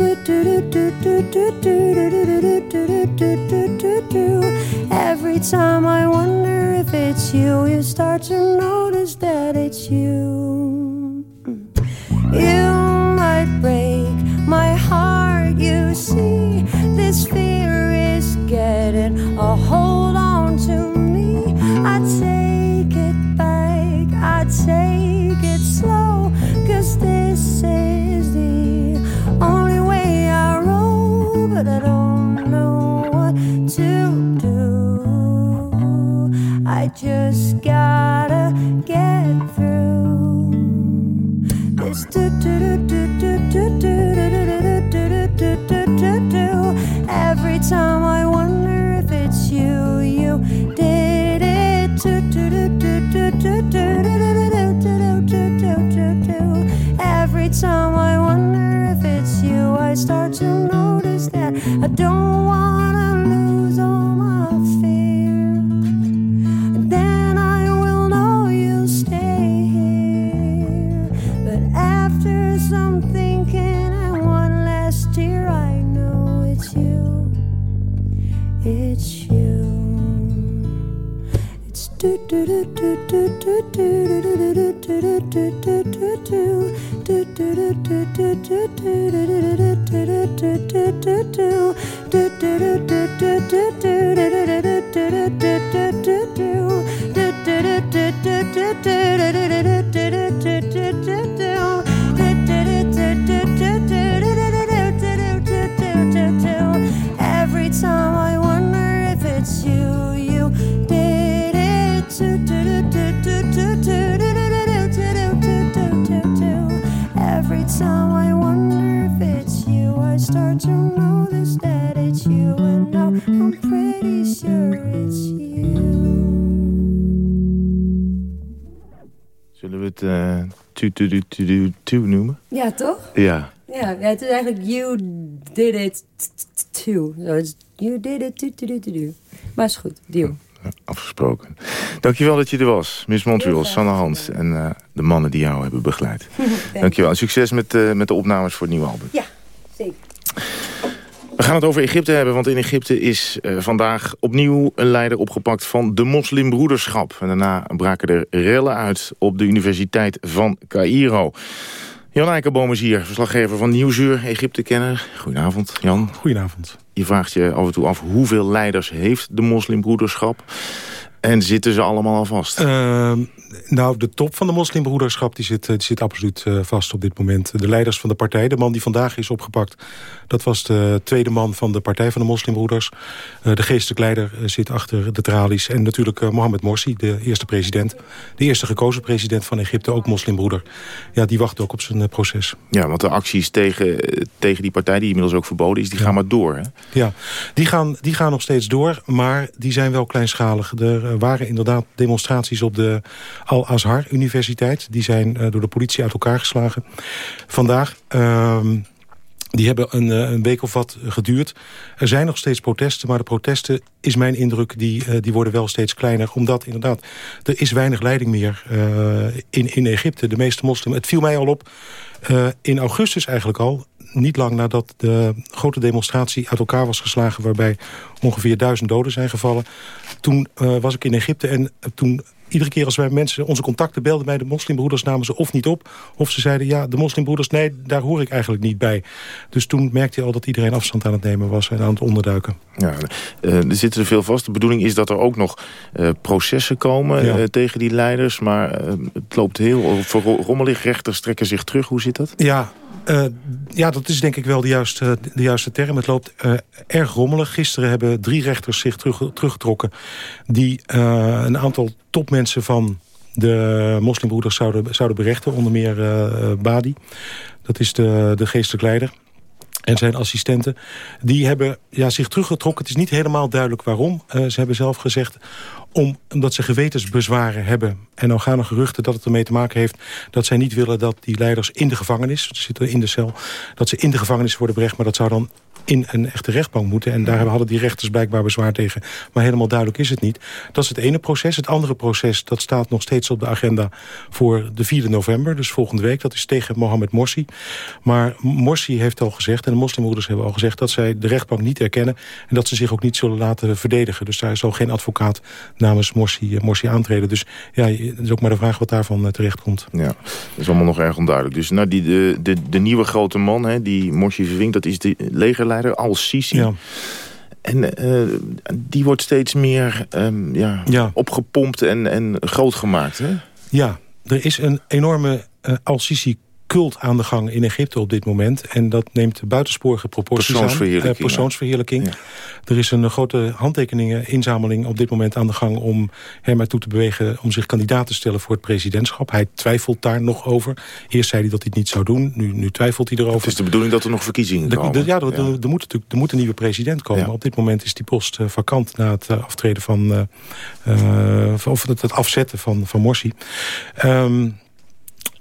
Every time I wonder if it's you, you start to notice that it's you. You might break my heart, you see. Zullen we het eh tu tu tu tu tu tu noemen? Ja, toch? Ja. Ja, ja, het is eigenlijk you did it too. You did it to to to to. Maar is goed, deal. Afgesproken. Dankjewel dat je er was, Miss Montreal, Sanne Hans... en eh, de mannen die jou hebben begeleid. Dankjewel. En succes met, eh, met de opnames voor het nieuwe album. Ja. We gaan het over Egypte hebben, want in Egypte is eh, vandaag opnieuw een leider opgepakt van de moslimbroederschap. En daarna braken er rellen uit op de Universiteit van Cairo. Jan Eikenboom is hier, verslaggever van Nieuwsuur, Egypte-kenner. Goedenavond, Jan. Goedenavond. Je vraagt je af en toe af hoeveel leiders heeft de moslimbroederschap? En zitten ze allemaal al vast? Uh, nou, de top van de moslimbroederschap die zit, die zit absoluut uh, vast op dit moment. De leiders van de partij, de man die vandaag is opgepakt... dat was de tweede man van de partij van de moslimbroeders. Uh, de geestelijk leider zit achter de tralies. En natuurlijk Mohamed Morsi, de eerste president. De eerste gekozen president van Egypte, ook moslimbroeder. Ja, die wacht ook op zijn proces. Ja, want de acties tegen, tegen die partij, die inmiddels ook verboden is... die ja. gaan maar door, hè? Ja, die gaan, die gaan nog steeds door, maar die zijn wel kleinschalig. Er waren inderdaad demonstraties op de Al-Azhar Universiteit. Die zijn uh, door de politie uit elkaar geslagen. Vandaag... Uh, die hebben een, een, week of wat geduurd. Er zijn nog steeds protesten, maar de protesten, is mijn indruk... die, uh, die worden wel steeds kleiner. Omdat inderdaad, er is weinig leiding meer in, in Egypte. De meeste moslims... Het viel mij al op, in augustus eigenlijk al... niet lang nadat de grote demonstratie uit elkaar was geslagen... waarbij ongeveer duizend doden zijn gevallen. Toen was ik in Egypte en toen iedere keer als wij mensen onze contacten belden bij de moslimbroeders... namen ze of niet op, of ze zeiden... ja, de moslimbroeders, nee, daar hoor ik eigenlijk niet bij. Dus toen merkte je al dat iedereen afstand aan het nemen was... en aan het onderduiken. Ja, uh, er zitten er veel vast. De bedoeling is dat er ook nog uh, processen komen ja. uh, tegen die leiders... maar het loopt heel rommelig. Rechters trekken zich terug. Hoe zit dat? Ja, Uh, ja, dat is denk ik wel de juiste, de juiste term. Het loopt uh, erg rommelig. Gisteren hebben drie rechters zich terug, teruggetrokken... die uh, een aantal topmensen van de moslimbroeders zouden, zouden berechten. Onder meer Badi. Dat is de, de leider en zijn assistenten, die hebben ja, zich teruggetrokken. Het is niet helemaal duidelijk waarom. Uh, ze hebben zelf gezegd om, omdat ze gewetensbezwaren hebben... En dan gaan er geruchten dat het ermee te maken heeft... dat zij niet willen dat die leiders in de gevangenis... zitten in de cel, dat ze in de gevangenis worden berecht... maar dat zou dan in een echte rechtbank moeten. En daar hadden die rechters blijkbaar bezwaar tegen. Maar helemaal duidelijk is het niet. Dat is het ene proces. Het andere proces dat staat nog steeds op de agenda voor de 4 november. Dus volgende week. Dat is tegen Mohamed Morsi. Maar Morsi heeft al gezegd, en de moslimbroeders hebben al gezegd... dat zij de rechtbank niet erkennen en dat ze zich ook niet zullen laten verdedigen. Dus daar zal geen advocaat namens Morsi, eh, Morsi aantreden. Dus ja, het is ook maar de vraag wat daarvan eh, terecht komt. Ja, dat is allemaal nog erg onduidelijk. Dus nou, die, de, de, de nieuwe grote man, hè, die Morsi verwinkt... dat is de legerleider Al-Sisi. Ja. En uh, die wordt steeds meer um, ja, ja, opgepompt en, en groot gemaakt. Hè? Ja, er is een enorme uh, Al-Sisi cult aan de gang in Egypte op dit moment. En dat neemt buitensporige proporties persoonsverheerlijking, aan. Uh, persoonsverheerlijking. Ja. Er is een grote handtekeningen-inzameling op dit moment aan de gang... om hem ertoe te bewegen om zich kandidaat te stellen voor het presidentschap. Hij twijfelt daar nog over. Eerst zei hij dat hij het niet zou doen. Nu, nu twijfelt hij erover. Het is de bedoeling dat er nog verkiezingen komen. De, ja, er, ja. Er, er, moet natuurlijk, er moet een nieuwe president komen. Op dit moment is die post uh, vakant na het uh, aftreden van... Uh, of het, het, afzetten van, van Morsi. Um,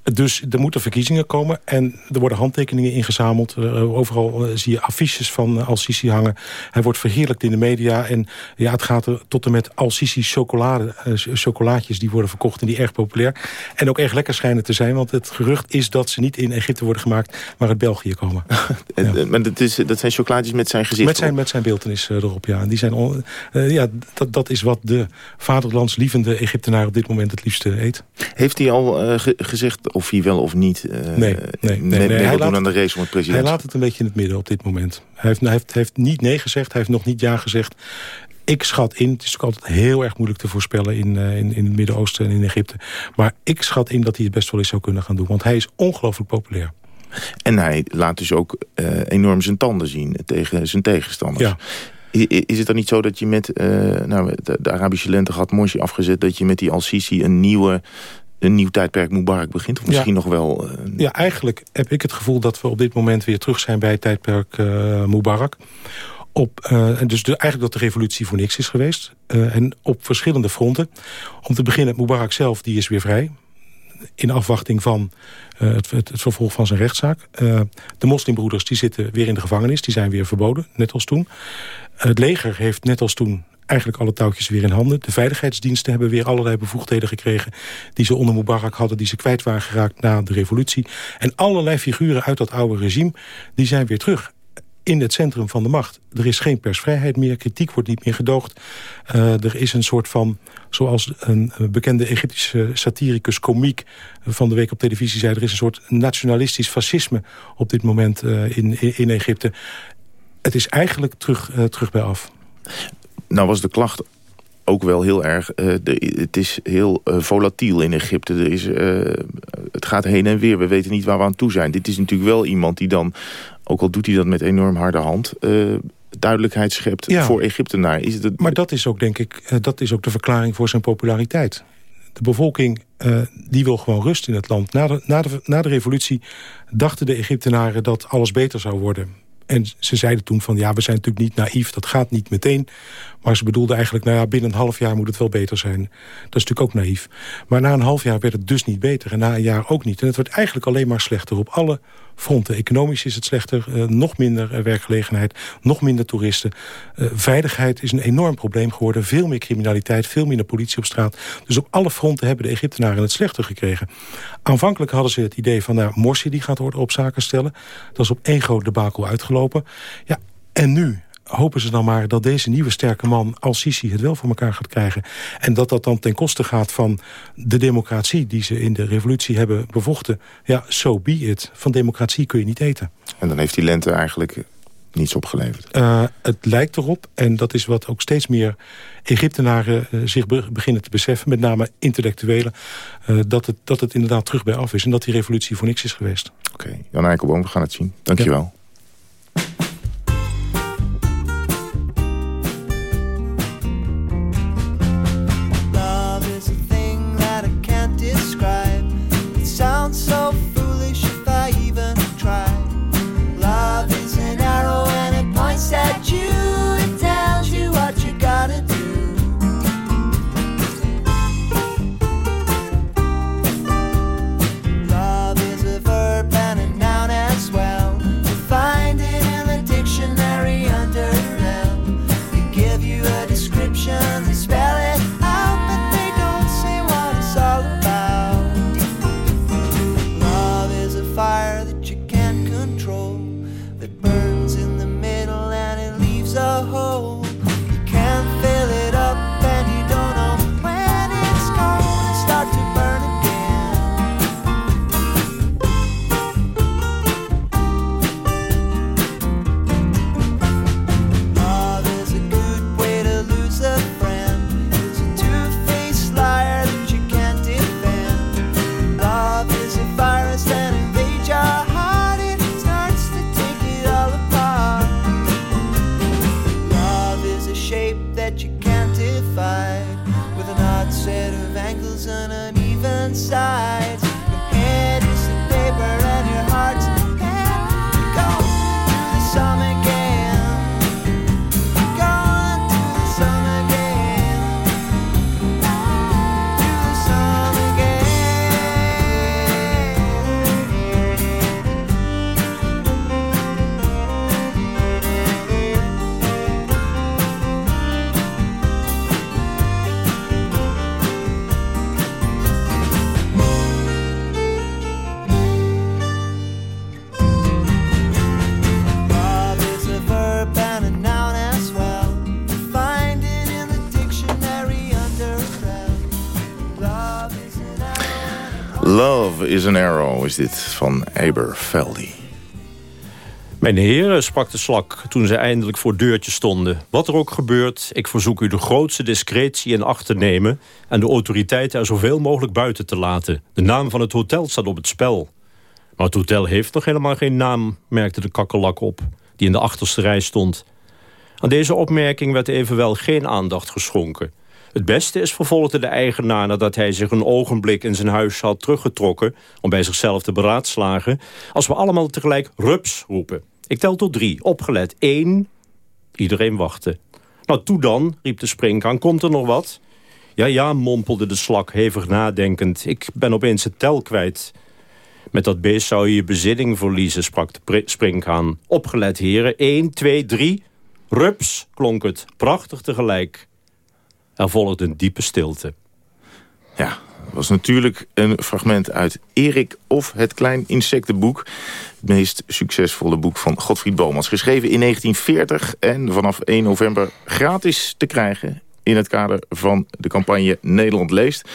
dus er moeten verkiezingen komen en er worden handtekeningen ingezameld. Uh, overal uh, zie je affiches van uh, Al-Sisi hangen. Hij wordt verheerlijkt in de media. En ja, het gaat er tot en met Al-Sisi chocolade, chocolaatjes die worden verkocht en die erg populair. En ook erg lekker schijnen te zijn, want het gerucht is dat ze niet in Egypte worden gemaakt, maar uit België komen. ja. Maar dat, is, dat zijn chocolaatjes met zijn gezicht Met zijn, met zijn beeldenis erop, ja. En die zijn on, ja dat, dat is wat de vaderlandslievende Egyptenaar op dit moment het liefste eet. Heeft hij al gezegd of hij wel of niet uh, nee, nee, nee. Hij laat, aan de race om het president. Hij laat het een beetje in het midden op dit moment. Hij heeft, hij heeft, heeft niet nee gezegd, hij heeft nog niet ja gezegd. Ik schat in, het is ook altijd heel erg moeilijk te voorspellen in, uh, in, in het Midden-Oosten en in Egypte. Maar ik schat in dat hij het best wel eens zou kunnen gaan doen. Want hij is ongelooflijk populair. En hij laat dus ook uh, enorm zijn tanden zien tegen zijn tegenstanders. Ja. Is het dan niet zo dat je met uh, nou, de, de, Arabische lente gaat Morsi afgezet... dat je met die Al-Sisi een nieuwe een nieuw tijdperk Mubarak begint? Of misschien ja. nog wel... Uh... Ja, eigenlijk heb ik het gevoel dat we op dit moment weer terug zijn bij het tijdperk uh, Mubarak. Op, uh, dus de, eigenlijk dat de revolutie voor niks is geweest. en op verschillende fronten. Om te beginnen, Mubarak zelf die is weer vrij. In afwachting van het, het, het, vervolg van zijn rechtszaak. de moslimbroeders die zitten weer in de gevangenis. Die zijn weer verboden, net als toen. het leger heeft net als toen eigenlijk alle touwtjes weer in handen. De veiligheidsdiensten hebben weer allerlei bevoegdheden gekregen... die ze onder Mubarak hadden, die ze kwijt waren geraakt na de revolutie. En allerlei figuren uit dat oude regime, die zijn weer terug in het centrum van de macht. Er is geen persvrijheid meer, kritiek wordt niet meer gedoogd. Uh, er is een soort van, zoals een bekende Egyptische satiricus, komiek... van de week op televisie zei, er is een soort nationalistisch fascisme... op dit moment uh, in, in, Egypte. Het is eigenlijk terug, terug bij af. Nou was de klacht ook wel heel erg... Uh, de, het is heel uh, volatiel in Egypte. Er is, uh, het gaat heen en weer. We weten niet waar we aan toe zijn. Dit is natuurlijk wel iemand die dan... ook al doet hij dat met enorm harde hand... duidelijkheid schept ja. voor Egyptenaar. Is het... Maar dat is ook, denk ik, dat is ook de verklaring voor zijn populariteit. De bevolking die wil gewoon rust in het land. Na de, na, de, na de revolutie dachten de Egyptenaren dat alles beter zou worden. En ze zeiden toen van, ja, we zijn natuurlijk niet naïef, dat gaat niet meteen. Maar ze bedoelden eigenlijk, nou ja, binnen een half jaar moet het wel beter zijn. Dat is natuurlijk ook naïef. Maar na een half jaar werd het dus niet beter en na een jaar ook niet. En het wordt eigenlijk alleen maar slechter op alle fronten. Economisch is het slechter, uh, nog minder uh, werkgelegenheid, nog minder toeristen. Uh, veiligheid is een enorm probleem geworden. Veel meer criminaliteit, veel minder politie op straat. Dus op alle fronten hebben de Egyptenaren het slechter gekregen. Aanvankelijk hadden ze het idee van, nou, Morsi die gaat worden op zaken stellen. Dat is op één groot debakel uitgelopen. Ja, en nu hopen ze dan maar dat deze nieuwe sterke man... als Sisi het wel voor elkaar gaat krijgen. En dat dat dan ten koste gaat van de democratie... die ze in de revolutie hebben bevochten. Ja, so be it. Van democratie kun je niet eten. En dan heeft die lente eigenlijk niets opgeleverd. Uh, het lijkt erop, en dat is wat ook steeds meer Egyptenaren uh, zich be beginnen te beseffen... met name intellectuelen, uh, dat, het, dat het inderdaad terug bij af is... en dat die revolutie voor niks is geweest. Oké, okay. Jan Eikelboom, we gaan het zien. Dank je Is an arrow is dit van Aberfeldy. Mijn heren, sprak de slak toen ze eindelijk voor deurtje stonden. Wat er ook gebeurt, ik verzoek u de grootste discretie in acht te nemen... en de autoriteiten er zoveel mogelijk buiten te laten. De naam van het hotel staat op het spel. Maar het hotel heeft nog helemaal geen naam, merkte de kakkelak op... die in de achterste rij stond. Aan deze opmerking werd evenwel geen aandacht geschonken. Het beste is, vervolgde de eigenaar nadat hij zich een ogenblik in zijn huis had teruggetrokken... om bij zichzelf te beraadslagen... als we allemaal tegelijk rups roepen. Ik tel tot drie. Opgelet. Eén. Iedereen wachtte. Nou, toe dan, riep de springkaan. Komt er nog wat? Ja, ja, mompelde de slak, hevig nadenkend. Ik ben opeens het tel kwijt. Met dat beest zou je je bezinning verliezen, sprak de springkaan. Opgelet, heren. Eén, twee, drie. Rups, klonk het. Prachtig tegelijk. Er volgde een diepe stilte. Ja, was natuurlijk een fragment uit Erik of het Klein Insectenboek. Het meest succesvolle boek van Godfried Bomans. Geschreven in 1940 en vanaf 1 november gratis te krijgen in het kader van de campagne Nederland leest.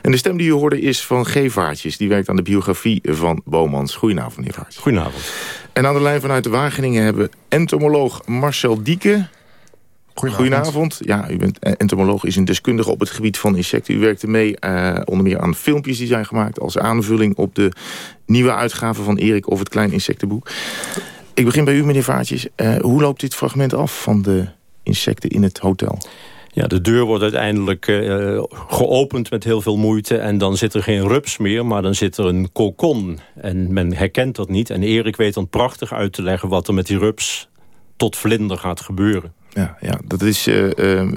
En de stem die u hoorde is van G. Vaartjes. Die werkt aan de biografie van Bomans. Goedenavond, meneer Vaartjes. Goedenavond. En aan de lijn vanuit de Wageningen hebben entomoloog Marcel Dieke... Goedenavond. Ja, u bent entomoloog, is een deskundige op het gebied van insecten. U werkte mee uh, onder meer aan filmpjes die zijn gemaakt... als aanvulling op de nieuwe uitgave van Erik of het Klein Insectenboek. Ik begin bij u, meneer Vaartjes. Uh, hoe loopt dit fragment af van de insecten in het hotel? Ja, de deur wordt uiteindelijk uh, geopend met heel veel moeite... en dan zit er geen rups meer, maar dan zit er een kokon. En men herkent dat niet. En Erik weet dan prachtig uit te leggen wat er met die rups tot vlinder gaat gebeuren. Ja, ja dat is, uh, uh,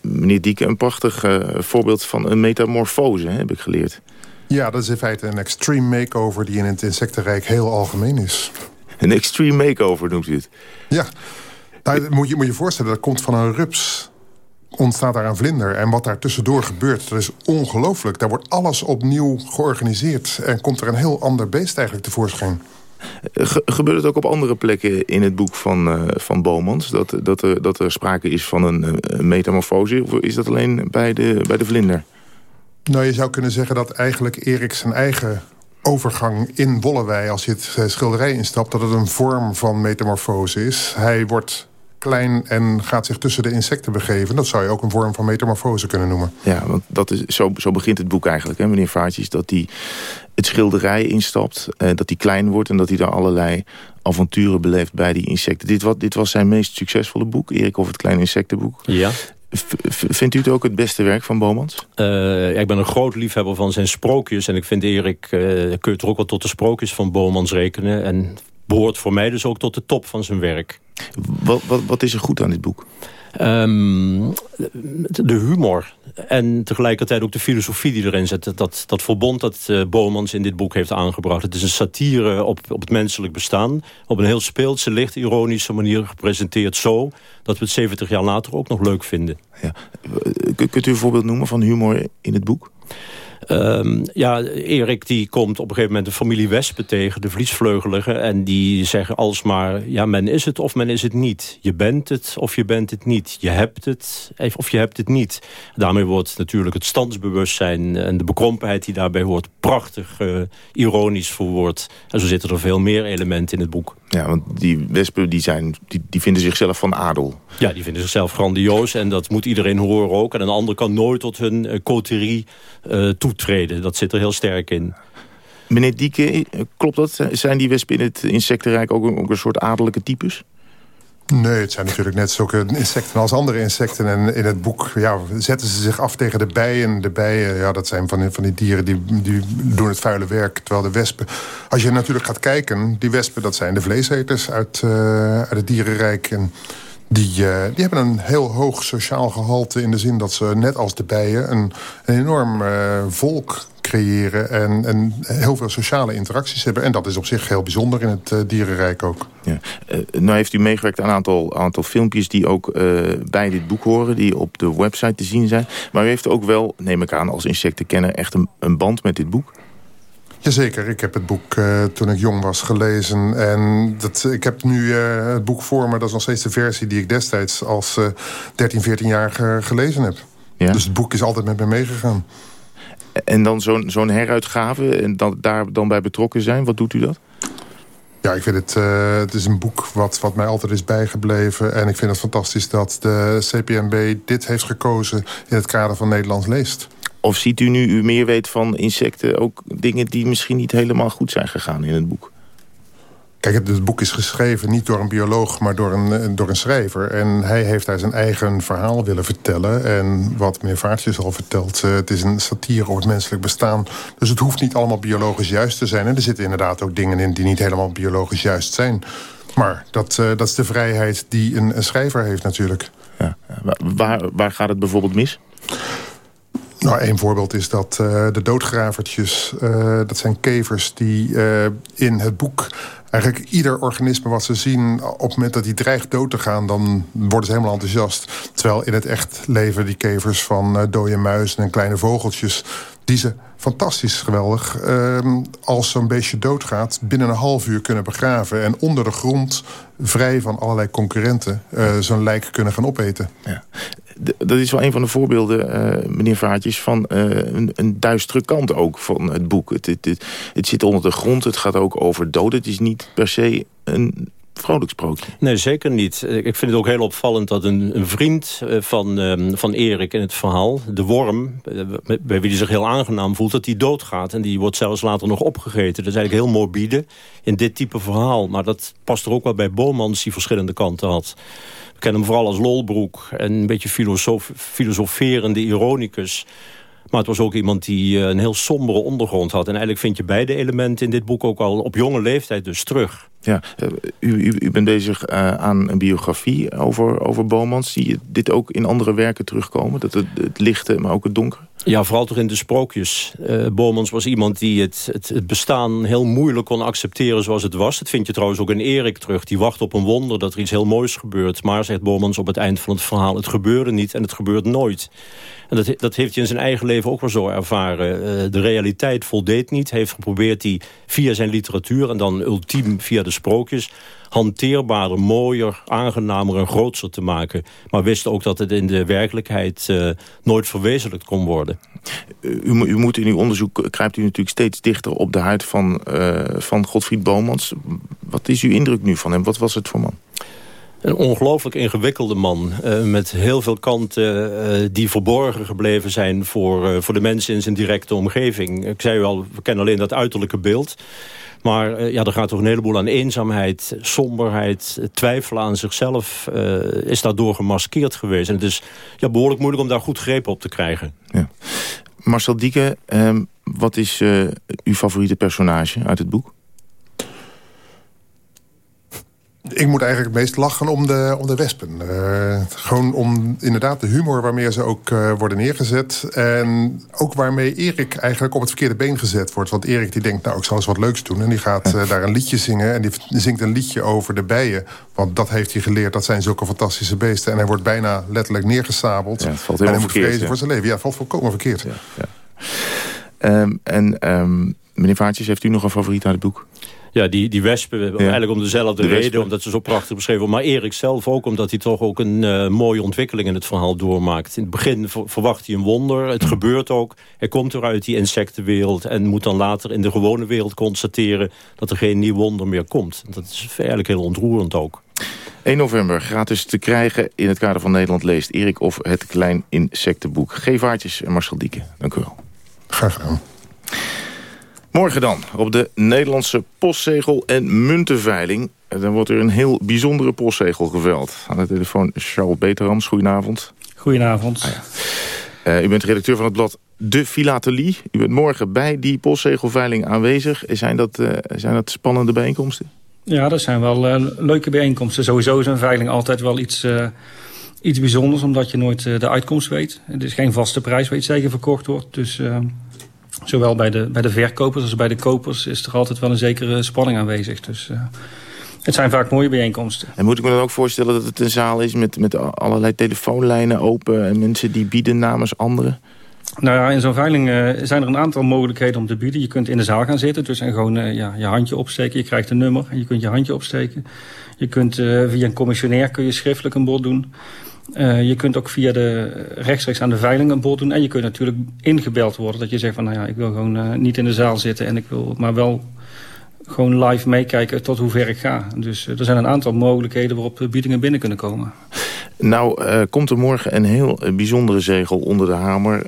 meneer Dieke, een prachtig uh, voorbeeld van een metamorfose, hè, heb ik geleerd. Ja, dat is in feite een extreme makeover die in het insectenrijk heel algemeen is. Een extreme makeover noemt u het? Ja, nou, moet, je, moet je voorstellen, dat komt van een rups ontstaat daar een vlinder. En wat daar tussendoor gebeurt, dat is ongelooflijk. Daar wordt alles opnieuw georganiseerd. En komt er een heel ander beest eigenlijk tevoorschijn. Gebeurt het ook op andere plekken in het boek van, uh, van Bomans? Dat, dat, er, dat er sprake is van een, metamorfose? Of is dat alleen bij de, bij de vlinder? Nou, je zou kunnen zeggen dat eigenlijk Erik zijn eigen overgang in Wollewij... als je het schilderij instapt, dat het een vorm van metamorfose is. Hij wordt klein en gaat zich tussen de insecten begeven. Dat zou je ook een vorm van metamorfose kunnen noemen. Ja, want dat is, zo, zo begint het boek eigenlijk, hè, meneer Vaartjes. Dat hij het schilderij instapt, eh, dat hij klein wordt... en dat hij daar allerlei avonturen beleeft bij die insecten. Dit, wat, dit was zijn meest succesvolle boek, Erik of het Kleine Insectenboek. Ja. vindt u het ook het beste werk van Bomans? Uh, ik ben een groot liefhebber van zijn sprookjes. En ik vind Erik, uh, kun je er ook wel tot de sprookjes van Bomans rekenen. En behoort voor mij dus ook tot de top van zijn werk. Wat, wat, wat is er goed aan dit boek? Um, de humor en tegelijkertijd ook de filosofie die erin zit. Dat, dat verbond dat uh, Bomans in dit boek heeft aangebracht. Het is een satire op, op het menselijk bestaan. Op een heel speelse, licht ironische manier gepresenteerd. Zo dat we het 70 jaar later ook nog leuk vinden. Ja. Kunt u een voorbeeld noemen van humor in het boek? Um, ja, Erik die komt op een gegeven moment de familie Wespen tegen, de vliesvleugeligen. En die zeggen alsmaar, ja, men is het of men is het niet. Je bent het of je bent het niet. Je hebt het of je hebt het niet. Daarmee wordt natuurlijk het standsbewustzijn en de bekrompenheid die daarbij hoort... prachtig uh, ironisch verwoord. En zo zitten er veel meer elementen in het boek. Ja, want die wespen die zijn, die, die vinden zichzelf van adel. Ja, die vinden zichzelf grandioos en dat moet iedereen horen ook. En een ander kan nooit tot hun uh, coterie uh, toetreden. Dat zit er heel sterk in. Meneer Dieke, klopt dat? Zijn die wespen in het insectenrijk ook een, ook een soort adellijke types? Nee, het zijn natuurlijk net zulke insecten als andere insecten. En in het boek ja, zetten ze zich af tegen de bijen. De bijen, ja, dat zijn van die, van die dieren die, die doen het vuile werk. Terwijl de wespen... Als je natuurlijk gaat kijken, die wespen dat zijn de vleeseters uit, uh, uit het dierenrijk. En die, uh, die hebben een heel hoog sociaal gehalte... in de zin dat ze, net als de bijen, een, een enorm uh, volk creëren... En, heel veel sociale interacties hebben. En dat is op zich heel bijzonder in het uh, dierenrijk ook. Ja. Uh, nou heeft u meegewerkt aan een aantal, aantal filmpjes... die ook bij dit boek horen, die op de website te zien zijn. Maar u heeft ook wel, neem ik aan, als insectenkenner... echt een, een band met dit boek? Jazeker, ik heb het boek uh, toen ik jong was gelezen. En dat, ik heb nu uh, het boek voor me. Dat is nog steeds de versie die ik destijds als uh, 13, 14 jaar gelezen heb. Ja? Dus het boek is altijd met me meegegaan. En dan zo'n zo'n heruitgave en dan, daar dan bij betrokken zijn, wat doet u dat? Ja, ik vind het, uh, het is een boek wat, wat mij altijd is bijgebleven. En ik vind het fantastisch dat de CPMB dit heeft gekozen... in het kader van Nederlands Leest. Of ziet u nu u meer weet van insecten... ook dingen die misschien niet helemaal goed zijn gegaan in het boek? Kijk, het, boek is geschreven niet door een bioloog, maar door een, door een schrijver. En hij heeft daar zijn eigen verhaal willen vertellen. En wat meneer Vaartjes al vertelt, uh, het is een satire op het menselijk bestaan. Dus het hoeft niet allemaal biologisch juist te zijn. En er zitten inderdaad ook dingen in die niet helemaal biologisch juist zijn. Maar dat, uh, dat is de vrijheid die een, een schrijver heeft natuurlijk. Ja. Waar, waar gaat het bijvoorbeeld mis? Nou, een voorbeeld is dat uh, de doodgravertjes, uh, dat zijn kevers die uh, in het boek eigenlijk ieder organisme wat ze zien... op het moment dat die dreigt dood te gaan, dan worden ze helemaal enthousiast. Terwijl in het echt leven die kevers van dode muizen en kleine vogeltjes... die ze fantastisch geweldig, uh, als zo'n beestje doodgaat... binnen een half uur kunnen begraven... en onder de grond, vrij van allerlei concurrenten... Zo'n lijk kunnen gaan opeten. Ja dat is wel een van de voorbeelden, uh, meneer Vaartjes... van uh, een, duistere kant ook van het boek. Het, het, het, zit onder de grond, het gaat ook over doden. Het is niet per se een vrolijk sprookje. Nee, zeker niet. Ik vind het ook heel opvallend dat een, een vriend eh, van, um, van Erik in het verhaal... de worm, bij wie hij zich heel aangenaam voelt, dat die doodgaat. En die wordt zelfs later nog opgegeten. Dat is eigenlijk heel morbide in dit type verhaal. Maar dat past er ook wel bij Bomans, die verschillende kanten had ken hem vooral als lolbroek en een beetje filosof, filosoferende ironicus. Maar het was ook iemand die eh, een heel sombere ondergrond had. En eigenlijk vind je beide elementen in dit boek ook al op jonge leeftijd dus terug. Ja, eh, u, bent bezig uh, aan een biografie over, over Bomans. Zie je dit ook in andere werken terugkomen? Dat het, het lichte, maar ook het donkere? Ja, vooral toch in de sprookjes. Uh, Bomans was iemand die het, het, bestaan heel moeilijk kon accepteren zoals het was. Dat vind je trouwens ook in Erik terug. Die wacht op een wonder dat er iets heel moois gebeurt. Maar, zegt Bomans op het eind van het verhaal... het gebeurde niet en het gebeurt nooit. En dat, dat heeft hij in zijn eigen leven ook wel zo ervaren. De realiteit voldeed niet. Heeft geprobeerd die via zijn literatuur... en dan ultiem via de sprookjes hanteerbaarder, mooier, aangenamer en grootser te maken. Maar wist ook dat het in de werkelijkheid uh, nooit verwezenlijkt kon worden. U, u, moet in uw onderzoek, kruipt u natuurlijk steeds dichter op de huid van, uh, van Godfried Bomans. Wat is uw indruk nu van hem? Wat was het voor man? Een ongelooflijk ingewikkelde man. Uh, met heel veel kanten uh, die verborgen gebleven zijn voor, uh, voor de mensen in zijn directe omgeving. Ik zei u al, we kennen alleen dat uiterlijke beeld. Maar ja, er gaat toch een heleboel aan eenzaamheid, somberheid, twijfelen aan zichzelf... Is daardoor gemaskeerd geweest. En het is ja, behoorlijk moeilijk om daar goed greep op te krijgen. Ja. Marcel Dieke, um, wat is uw favoriete personage uit het boek? Ik moet eigenlijk het meest lachen om de, om de wespen. Uh, gewoon om inderdaad de humor waarmee ze ook uh, worden neergezet. En ook waarmee Erik eigenlijk op het verkeerde been gezet wordt. Want Erik die denkt, nou ik zal eens wat leuks doen. En die gaat uh, daar een liedje zingen. En die zingt een liedje over de bijen. Want dat heeft hij geleerd, dat zijn zulke fantastische beesten. En hij wordt bijna letterlijk neergesabeld. Ja, het valt en hij moet verkeerd, vrezen ja. voor zijn leven. Ja, het valt volkomen verkeerd. Ja, ja. Um, en um, meneer Vaartjes, heeft u nog een favoriet uit het boek? Ja, die, die wespen, ja. eigenlijk om dezelfde de reden, wespen. omdat ze zo prachtig beschreven worden. Maar Erik zelf ook, omdat hij toch ook een uh, mooie ontwikkeling in het verhaal doormaakt. In het begin verwacht hij een wonder, het gebeurt ook. Hij komt eruit die insectenwereld en moet dan later in de gewone wereld constateren dat er geen nieuw wonder meer komt. Dat is eigenlijk heel ontroerend ook. 1 november gratis te krijgen in het kader van Nederland leest Erik of het Klein Insectenboek. G. Vaartjes en Marcel Dieke, dank u wel. Graag gedaan. Morgen dan, op de Nederlandse postzegel- en muntenveiling. Dan wordt er een heel bijzondere postzegel geveld. Aan de telefoon Charles Beterams, goedenavond. Goedenavond. Ah, ja. uh, u bent redacteur van het blad De Filatelie. U bent morgen bij die postzegelveiling aanwezig. Zijn dat, uh, zijn dat spannende bijeenkomsten? Ja, dat zijn wel uh, leuke bijeenkomsten. Sowieso is een veiling altijd wel iets, iets bijzonders... omdat je nooit de uitkomst weet. Het is geen vaste prijs waar iets tegen verkocht wordt. Dus... Zowel bij de, bij de verkopers als bij de kopers is er altijd wel een zekere spanning aanwezig. Dus uh, het zijn vaak mooie bijeenkomsten. En moet ik me dan ook voorstellen dat het een zaal is met, met allerlei telefoonlijnen open... en mensen die bieden namens anderen? Nou ja, in zo'n veiling uh, zijn er een aantal mogelijkheden om te bieden. Je kunt in de zaal gaan zitten, dus en gewoon uh, ja, je handje opsteken. Je krijgt een nummer en je kunt je handje opsteken. Je kunt via een commissionair kun je schriftelijk een bod doen. Je kunt ook via de rechtstreeks aan de veiling een bod doen. En je kunt natuurlijk ingebeld worden. Dat je zegt van nou ja, ik wil gewoon niet in de zaal zitten. En ik wil maar wel gewoon live meekijken tot hoe ver ik ga. Dus er zijn een aantal mogelijkheden waarop biedingen binnen kunnen komen. Nou, komt er morgen een heel bijzondere zegel onder de hamer...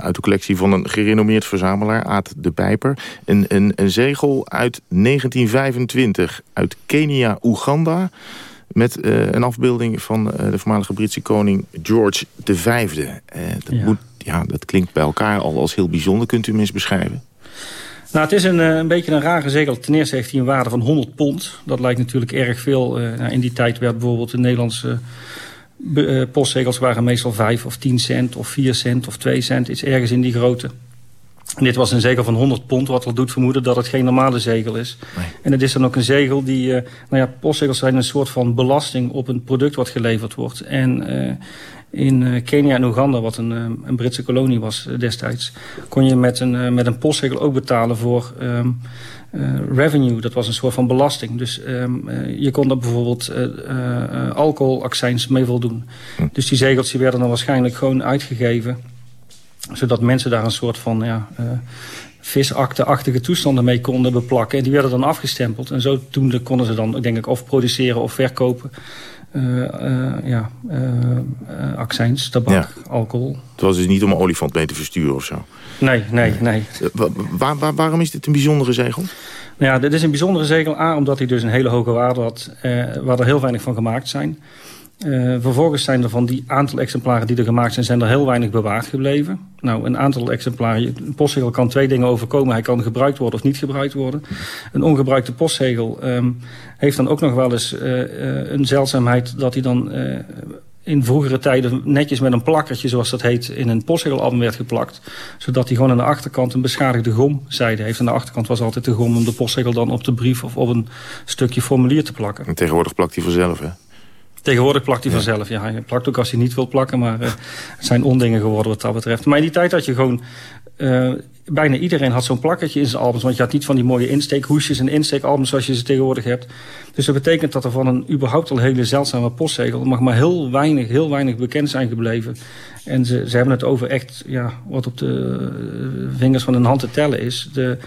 Uit de collectie van een gerenommeerd verzamelaar, Aad de Pijper. Een, een, een zegel uit 1925 uit Kenia, Oeganda... met uh, een afbeelding van de voormalige Britse koning George V. dat, ja. Moet, ja, dat klinkt bij elkaar al als heel bijzonder. Kunt u hem eens beschrijven? Nou, het is een, een beetje een rare zegel. Ten eerste heeft hij een waarde van 100 pond. Dat lijkt natuurlijk erg veel. Nou, in die tijd werd bijvoorbeeld de Nederlandse uh, postzegels waren meestal 5 of 10 cent of 4 cent of 2 cent. Iets ergens in die grootte. En dit was een zegel van 100 pond, wat al doet vermoeden dat het geen normale zegel is. Nee. En het is dan ook een zegel die... Uh, nou ja, postzegels zijn een soort van belasting op een product wat geleverd wordt. En uh, in Kenia en Oeganda, wat een, een Britse kolonie was destijds... kon je met een, met een postzegel ook betalen voor... Um, uh, revenue, dat was een soort van belasting. Dus um, uh, je kon daar bijvoorbeeld uh, alcoholaccijns mee voldoen. Hm. Dus die zegels die werden dan waarschijnlijk gewoon uitgegeven... zodat mensen daar een soort van ja, visakte-achtige toestanden mee konden beplakken. En die werden dan afgestempeld. En zodoende konden ze dan, denk ik, of produceren of verkopen... Uh, uh, ja, uh, accijns, tabak, ja. alcohol. Het was dus niet om een olifant mee te versturen of zo? Nee, nee, nee. Waar, waar, waarom is dit een bijzondere zegel? Nou ja, dit is een bijzondere zegel. A, omdat hij dus een hele hoge waarde had, waar er heel weinig van gemaakt zijn. Uh, vervolgens zijn er van die aantal exemplaren die er gemaakt zijn... zijn er heel weinig bewaard gebleven. Nou, een aantal exemplaren... Een postzegel kan twee dingen overkomen. Hij kan gebruikt worden of niet gebruikt worden. Een ongebruikte postzegel um, heeft dan ook nog wel eens uh, uh, een zeldzaamheid... dat hij dan in vroegere tijden netjes met een plakkertje, zoals dat heet... in een postzegelalbum werd geplakt. Zodat hij gewoon aan de achterkant een beschadigde gomzijde heeft. Aan de achterkant was altijd de gom om de postzegel dan op de brief... of op een stukje formulier te plakken. En tegenwoordig plakt hij vanzelf, hè? Tegenwoordig plakt hij vanzelf. Ja, hij plakt ook als hij niet wil plakken. Maar uh, het zijn ondingen geworden wat dat betreft. Maar in die tijd had je gewoon... Uh, bijna iedereen had zo'n plakketje in zijn albums. Want je had niet van die mooie insteekhoesjes en insteekalbums zoals je ze tegenwoordig hebt. Dus dat betekent dat er van een überhaupt al hele zeldzame postzegel... mag maar heel weinig, heel weinig bekend zijn gebleven. En ze, ze hebben het over echt ja, wat op de vingers van een hand te tellen is. De,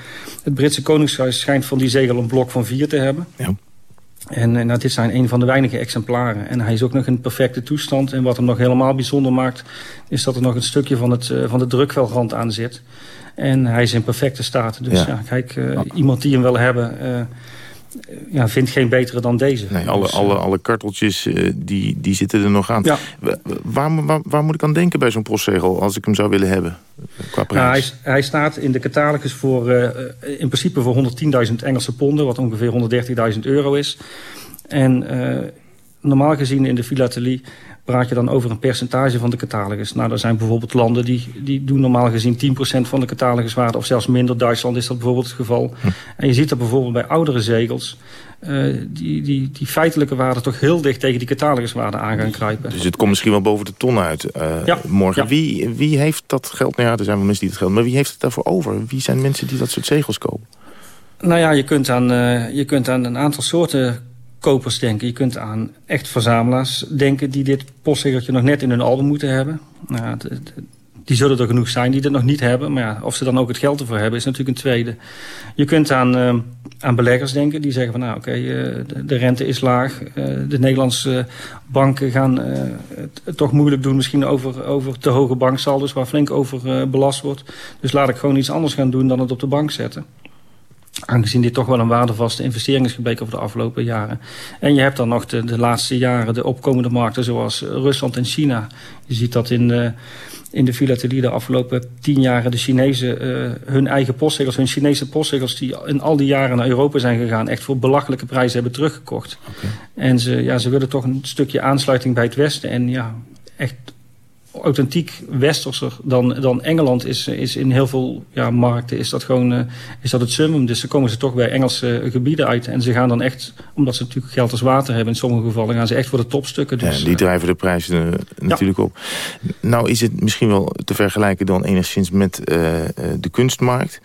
het Britse Koningshuis schijnt van die zegel een blok van vier te hebben. Ja. En, en nou, dit zijn een van de weinige exemplaren. En hij is ook nog in perfecte toestand. En wat hem nog helemaal bijzonder maakt... is dat er nog een stukje van, het, uh, van de drukvelrand aan zit. En hij is in perfecte staat. Dus ja, ja kijk, uh, iemand die hem wil hebben... Uh, ja, vindt geen betere dan deze. Nee, alle, dus, alle, alle karteltjes uh, die, die zitten er nog aan. Ja. Waar, waar, waar, moet ik aan denken bij zo'n postzegel als ik hem zou willen hebben? Qua Nou, hij, hij, staat in de catalogus voor, uh, in principe voor 110.000 Engelse ponden... wat ongeveer 130.000 euro is. En normaal gezien in de filatelie praat je dan over een percentage van de catalogus. Nou, er zijn bijvoorbeeld landen die, die doen normaal gezien 10% van de cataloguswaarde... of zelfs minder. Duitsland is dat bijvoorbeeld het geval. Hm. En je ziet dat bijvoorbeeld bij oudere zegels... Uh, die, die, die feitelijke waarde toch heel dicht tegen die cataloguswaarde aan gaan kruipen. Dus het komt misschien wel boven de ton uit uh, ja, morgen. Ja. Wie, wie heeft dat geld? Nou ja, er zijn wel mensen die het geld... maar wie heeft het daarvoor over? Wie zijn mensen die dat soort zegels kopen? Nou ja, je kunt aan, uh, je kunt aan een aantal soorten kopers denken. Je kunt aan echt verzamelaars denken die dit postzegeltje nog net in hun album moeten hebben. Nou, die zullen er genoeg zijn die dat nog niet hebben. Maar ja, of ze dan ook het geld ervoor hebben is natuurlijk een tweede. Je kunt aan, uh, aan beleggers denken die zeggen van nou oké, uh, de, rente is laag. Uh, de Nederlandse banken gaan het, toch moeilijk doen misschien over, over te hoge banksaldo's waar flink over belast wordt. Dus laat ik gewoon iets anders gaan doen dan het op de bank zetten. Aangezien dit toch wel een waardevaste investering is gebleken over de afgelopen jaren. En je hebt dan nog de, de laatste jaren de opkomende markten zoals Rusland en China. Je ziet dat in de, in de filatelie de afgelopen tien jaren de Chinezen uh, hun eigen postzegels, hun Chinese postzegels die in al die jaren naar Europa zijn gegaan, echt voor belachelijke prijzen hebben teruggekocht. Okay. En ze, ja, ze willen toch een stukje aansluiting bij het Westen. En ja, echt authentiek westerser dan, dan Engeland is, is in heel veel ja, markten is dat gewoon uh, is dat het summum. Dus dan komen ze toch bij Engelse gebieden uit. En ze gaan dan echt, omdat ze natuurlijk geld als water hebben in sommige gevallen, gaan ze echt voor de topstukken. Dus, ja, die drijven de prijzen uh, natuurlijk ja. op. Nou is het misschien wel te vergelijken dan enigszins met uh, de kunstmarkt.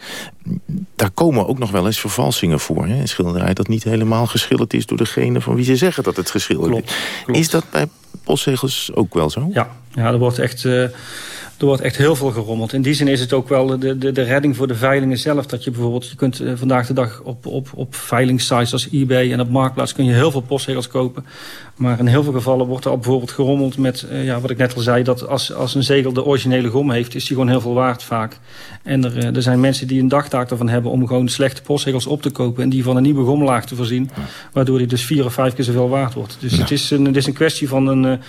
Daar komen ook nog wel eens vervalsingen voor. Hè? Een schilderij dat niet helemaal geschilderd is door degene van wie ze zeggen dat het geschilderd klopt, is. Klopt. Is dat bij postzegels ook wel zo? Ja, ja er wordt echt... Er wordt echt heel veel gerommeld. In die zin is het ook wel de, de, de redding voor de veilingen zelf. Dat je bijvoorbeeld, je kunt uh, vandaag de dag op, op, op veilingsites als eBay en op Marktplaats kun je heel veel postzegels kopen. Maar in heel veel gevallen wordt er bijvoorbeeld gerommeld met, uh, ja, wat ik net al zei, dat als, als een zegel de originele gom heeft, is die gewoon heel veel waard vaak. En er, uh, er zijn mensen die een dagtaak ervan hebben om gewoon slechte postzegels op te kopen en die van een nieuwe gomlaag te voorzien. Waardoor die dus vier of vijf keer zoveel waard wordt. Dus ja. het, is een, het is een kwestie van een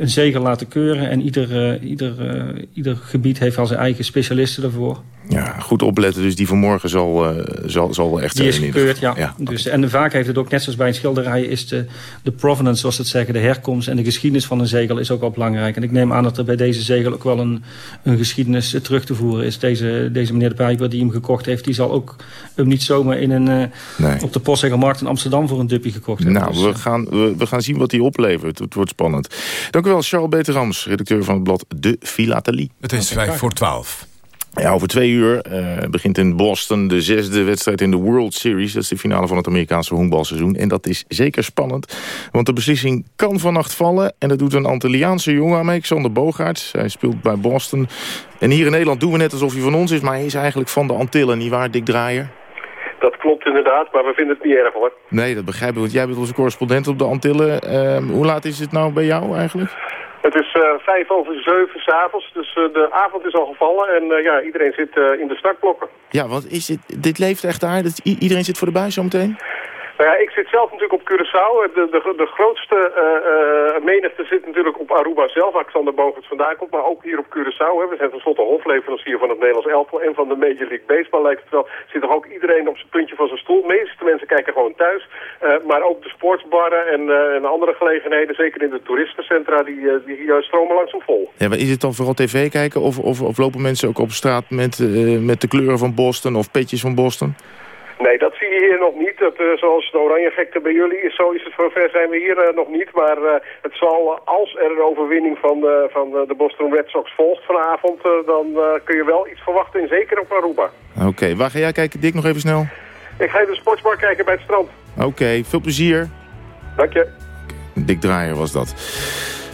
een zegel laten keuren. En ieder, uh, ieder, uh, ieder gebied heeft al zijn eigen specialisten daarvoor. Ja, goed opletten. Dus die vanmorgen zal, uh, zal, zal wel echt Die is gekeurd, ja. ja. Dus, en vaak heeft het ook, net zoals bij een schilderij... is de, de provenance, zoals ze het zeggen, de herkomst... en de geschiedenis van een zegel is ook wel belangrijk. En ik neem aan dat er bij deze zegel ook wel een, een geschiedenis terug te voeren is. Deze, deze meneer de Pijper die hem gekocht heeft... die zal ook hem niet zomaar in een, nee. op de postzegelmarkt in Amsterdam... voor een duppie gekocht hebben. Nou, dus, we, gaan, we, we, gaan zien wat hij oplevert. Het wordt spannend. Dank u wel, Charles Beterams, redacteur van het blad De Filatelie. Het is vijf voor twaalf. Ja, over twee uur uh, begint in Boston de zesde wedstrijd in de World Series. Dat is de finale van het Amerikaanse honkbalseizoen. En dat is zeker spannend, want de beslissing kan vannacht vallen. En dat doet een Antilliaanse jongen aan Alexander Bogaerts. Hij speelt bij Boston. En hier in Nederland doen we net alsof hij van ons is... maar hij is eigenlijk van de Antillen, nietwaar, Dick Draaier? Dat klopt inderdaad, maar we vinden het niet erg hoor. Nee, dat begrijp ik, want jij bent onze correspondent op de Antillen. Uh, hoe laat is het nou bij jou eigenlijk? Het is uh, vijf over zeven s'avonds, dus uh, de avond is al gevallen en uh, ja, iedereen zit in de startblokken. Ja, want is dit, dit leeft echt daar? Dat iedereen zit voor de buis zometeen? Nou ja, ik zit zelf natuurlijk op Curaçao. De, de, de grootste uh, menigte zit natuurlijk op Aruba zelf, Alexander Bogens vandaan komt. Maar ook hier op Curaçao. Hè. We zijn tenslotte hofleverancier van het Nederlands elftal en van de Major League Baseball lijkt het wel. Zit toch ook iedereen op zijn puntje van zijn stoel. De meeste mensen kijken gewoon thuis. Uh, maar ook de sportsbarren en, en, andere gelegenheden, zeker in de toeristencentra, die, die stromen langzaam vol. Ja, maar is het dan vooral tv kijken of, of, of lopen mensen ook op straat met, met de kleuren van Boston of petjes van Boston? Nee, dat zie je hier nog niet. Dat, uh, zoals de oranje gekte bij jullie is, zo is het voor ver zijn we hier uh, nog niet. Maar uh, het zal, als er een overwinning van, van de Boston Red Sox volgt vanavond... dan kun je wel iets verwachten, en zeker op Aruba. Oké, okay, waar ga jij kijken, Dick, nog even snel? Ik ga in de sportsbar kijken bij het strand. Oké, okay, veel plezier. Dank je. Dick Draaier was dat.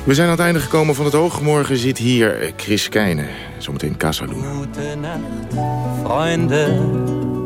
We zijn aan het einde gekomen van het Hoogmorgen. Zit hier Chris Keijnen. Zometeen Casa doen. Goedenacht, vrienden.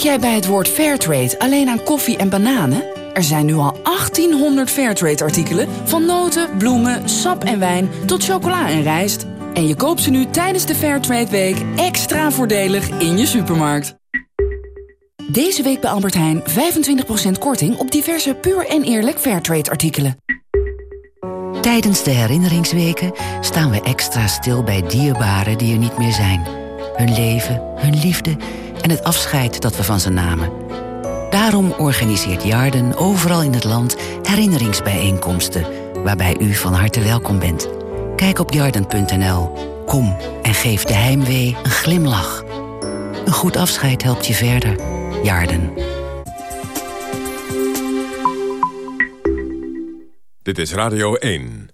Denk jij bij het woord Fairtrade alleen aan koffie en bananen? Er zijn nu al 1800 Fairtrade-artikelen... van noten, bloemen, sap en wijn tot chocola en rijst. En je koopt ze nu tijdens de Fairtrade Week extra voordelig in je supermarkt. Deze week bij Albert Heijn 25% korting op diverse puur en eerlijk Fairtrade-artikelen. Tijdens de herinneringsweken staan we extra stil bij dierbaren die er niet meer zijn. Hun leven, hun liefde en het afscheid dat we van ze namen. Daarom organiseert Jarden overal in het land herinneringsbijeenkomsten... waarbij u van harte welkom bent. Kijk op jarden.nl. Kom en geef de heimwee een glimlach. Een goed afscheid helpt je verder. Jarden. Dit is Radio 1.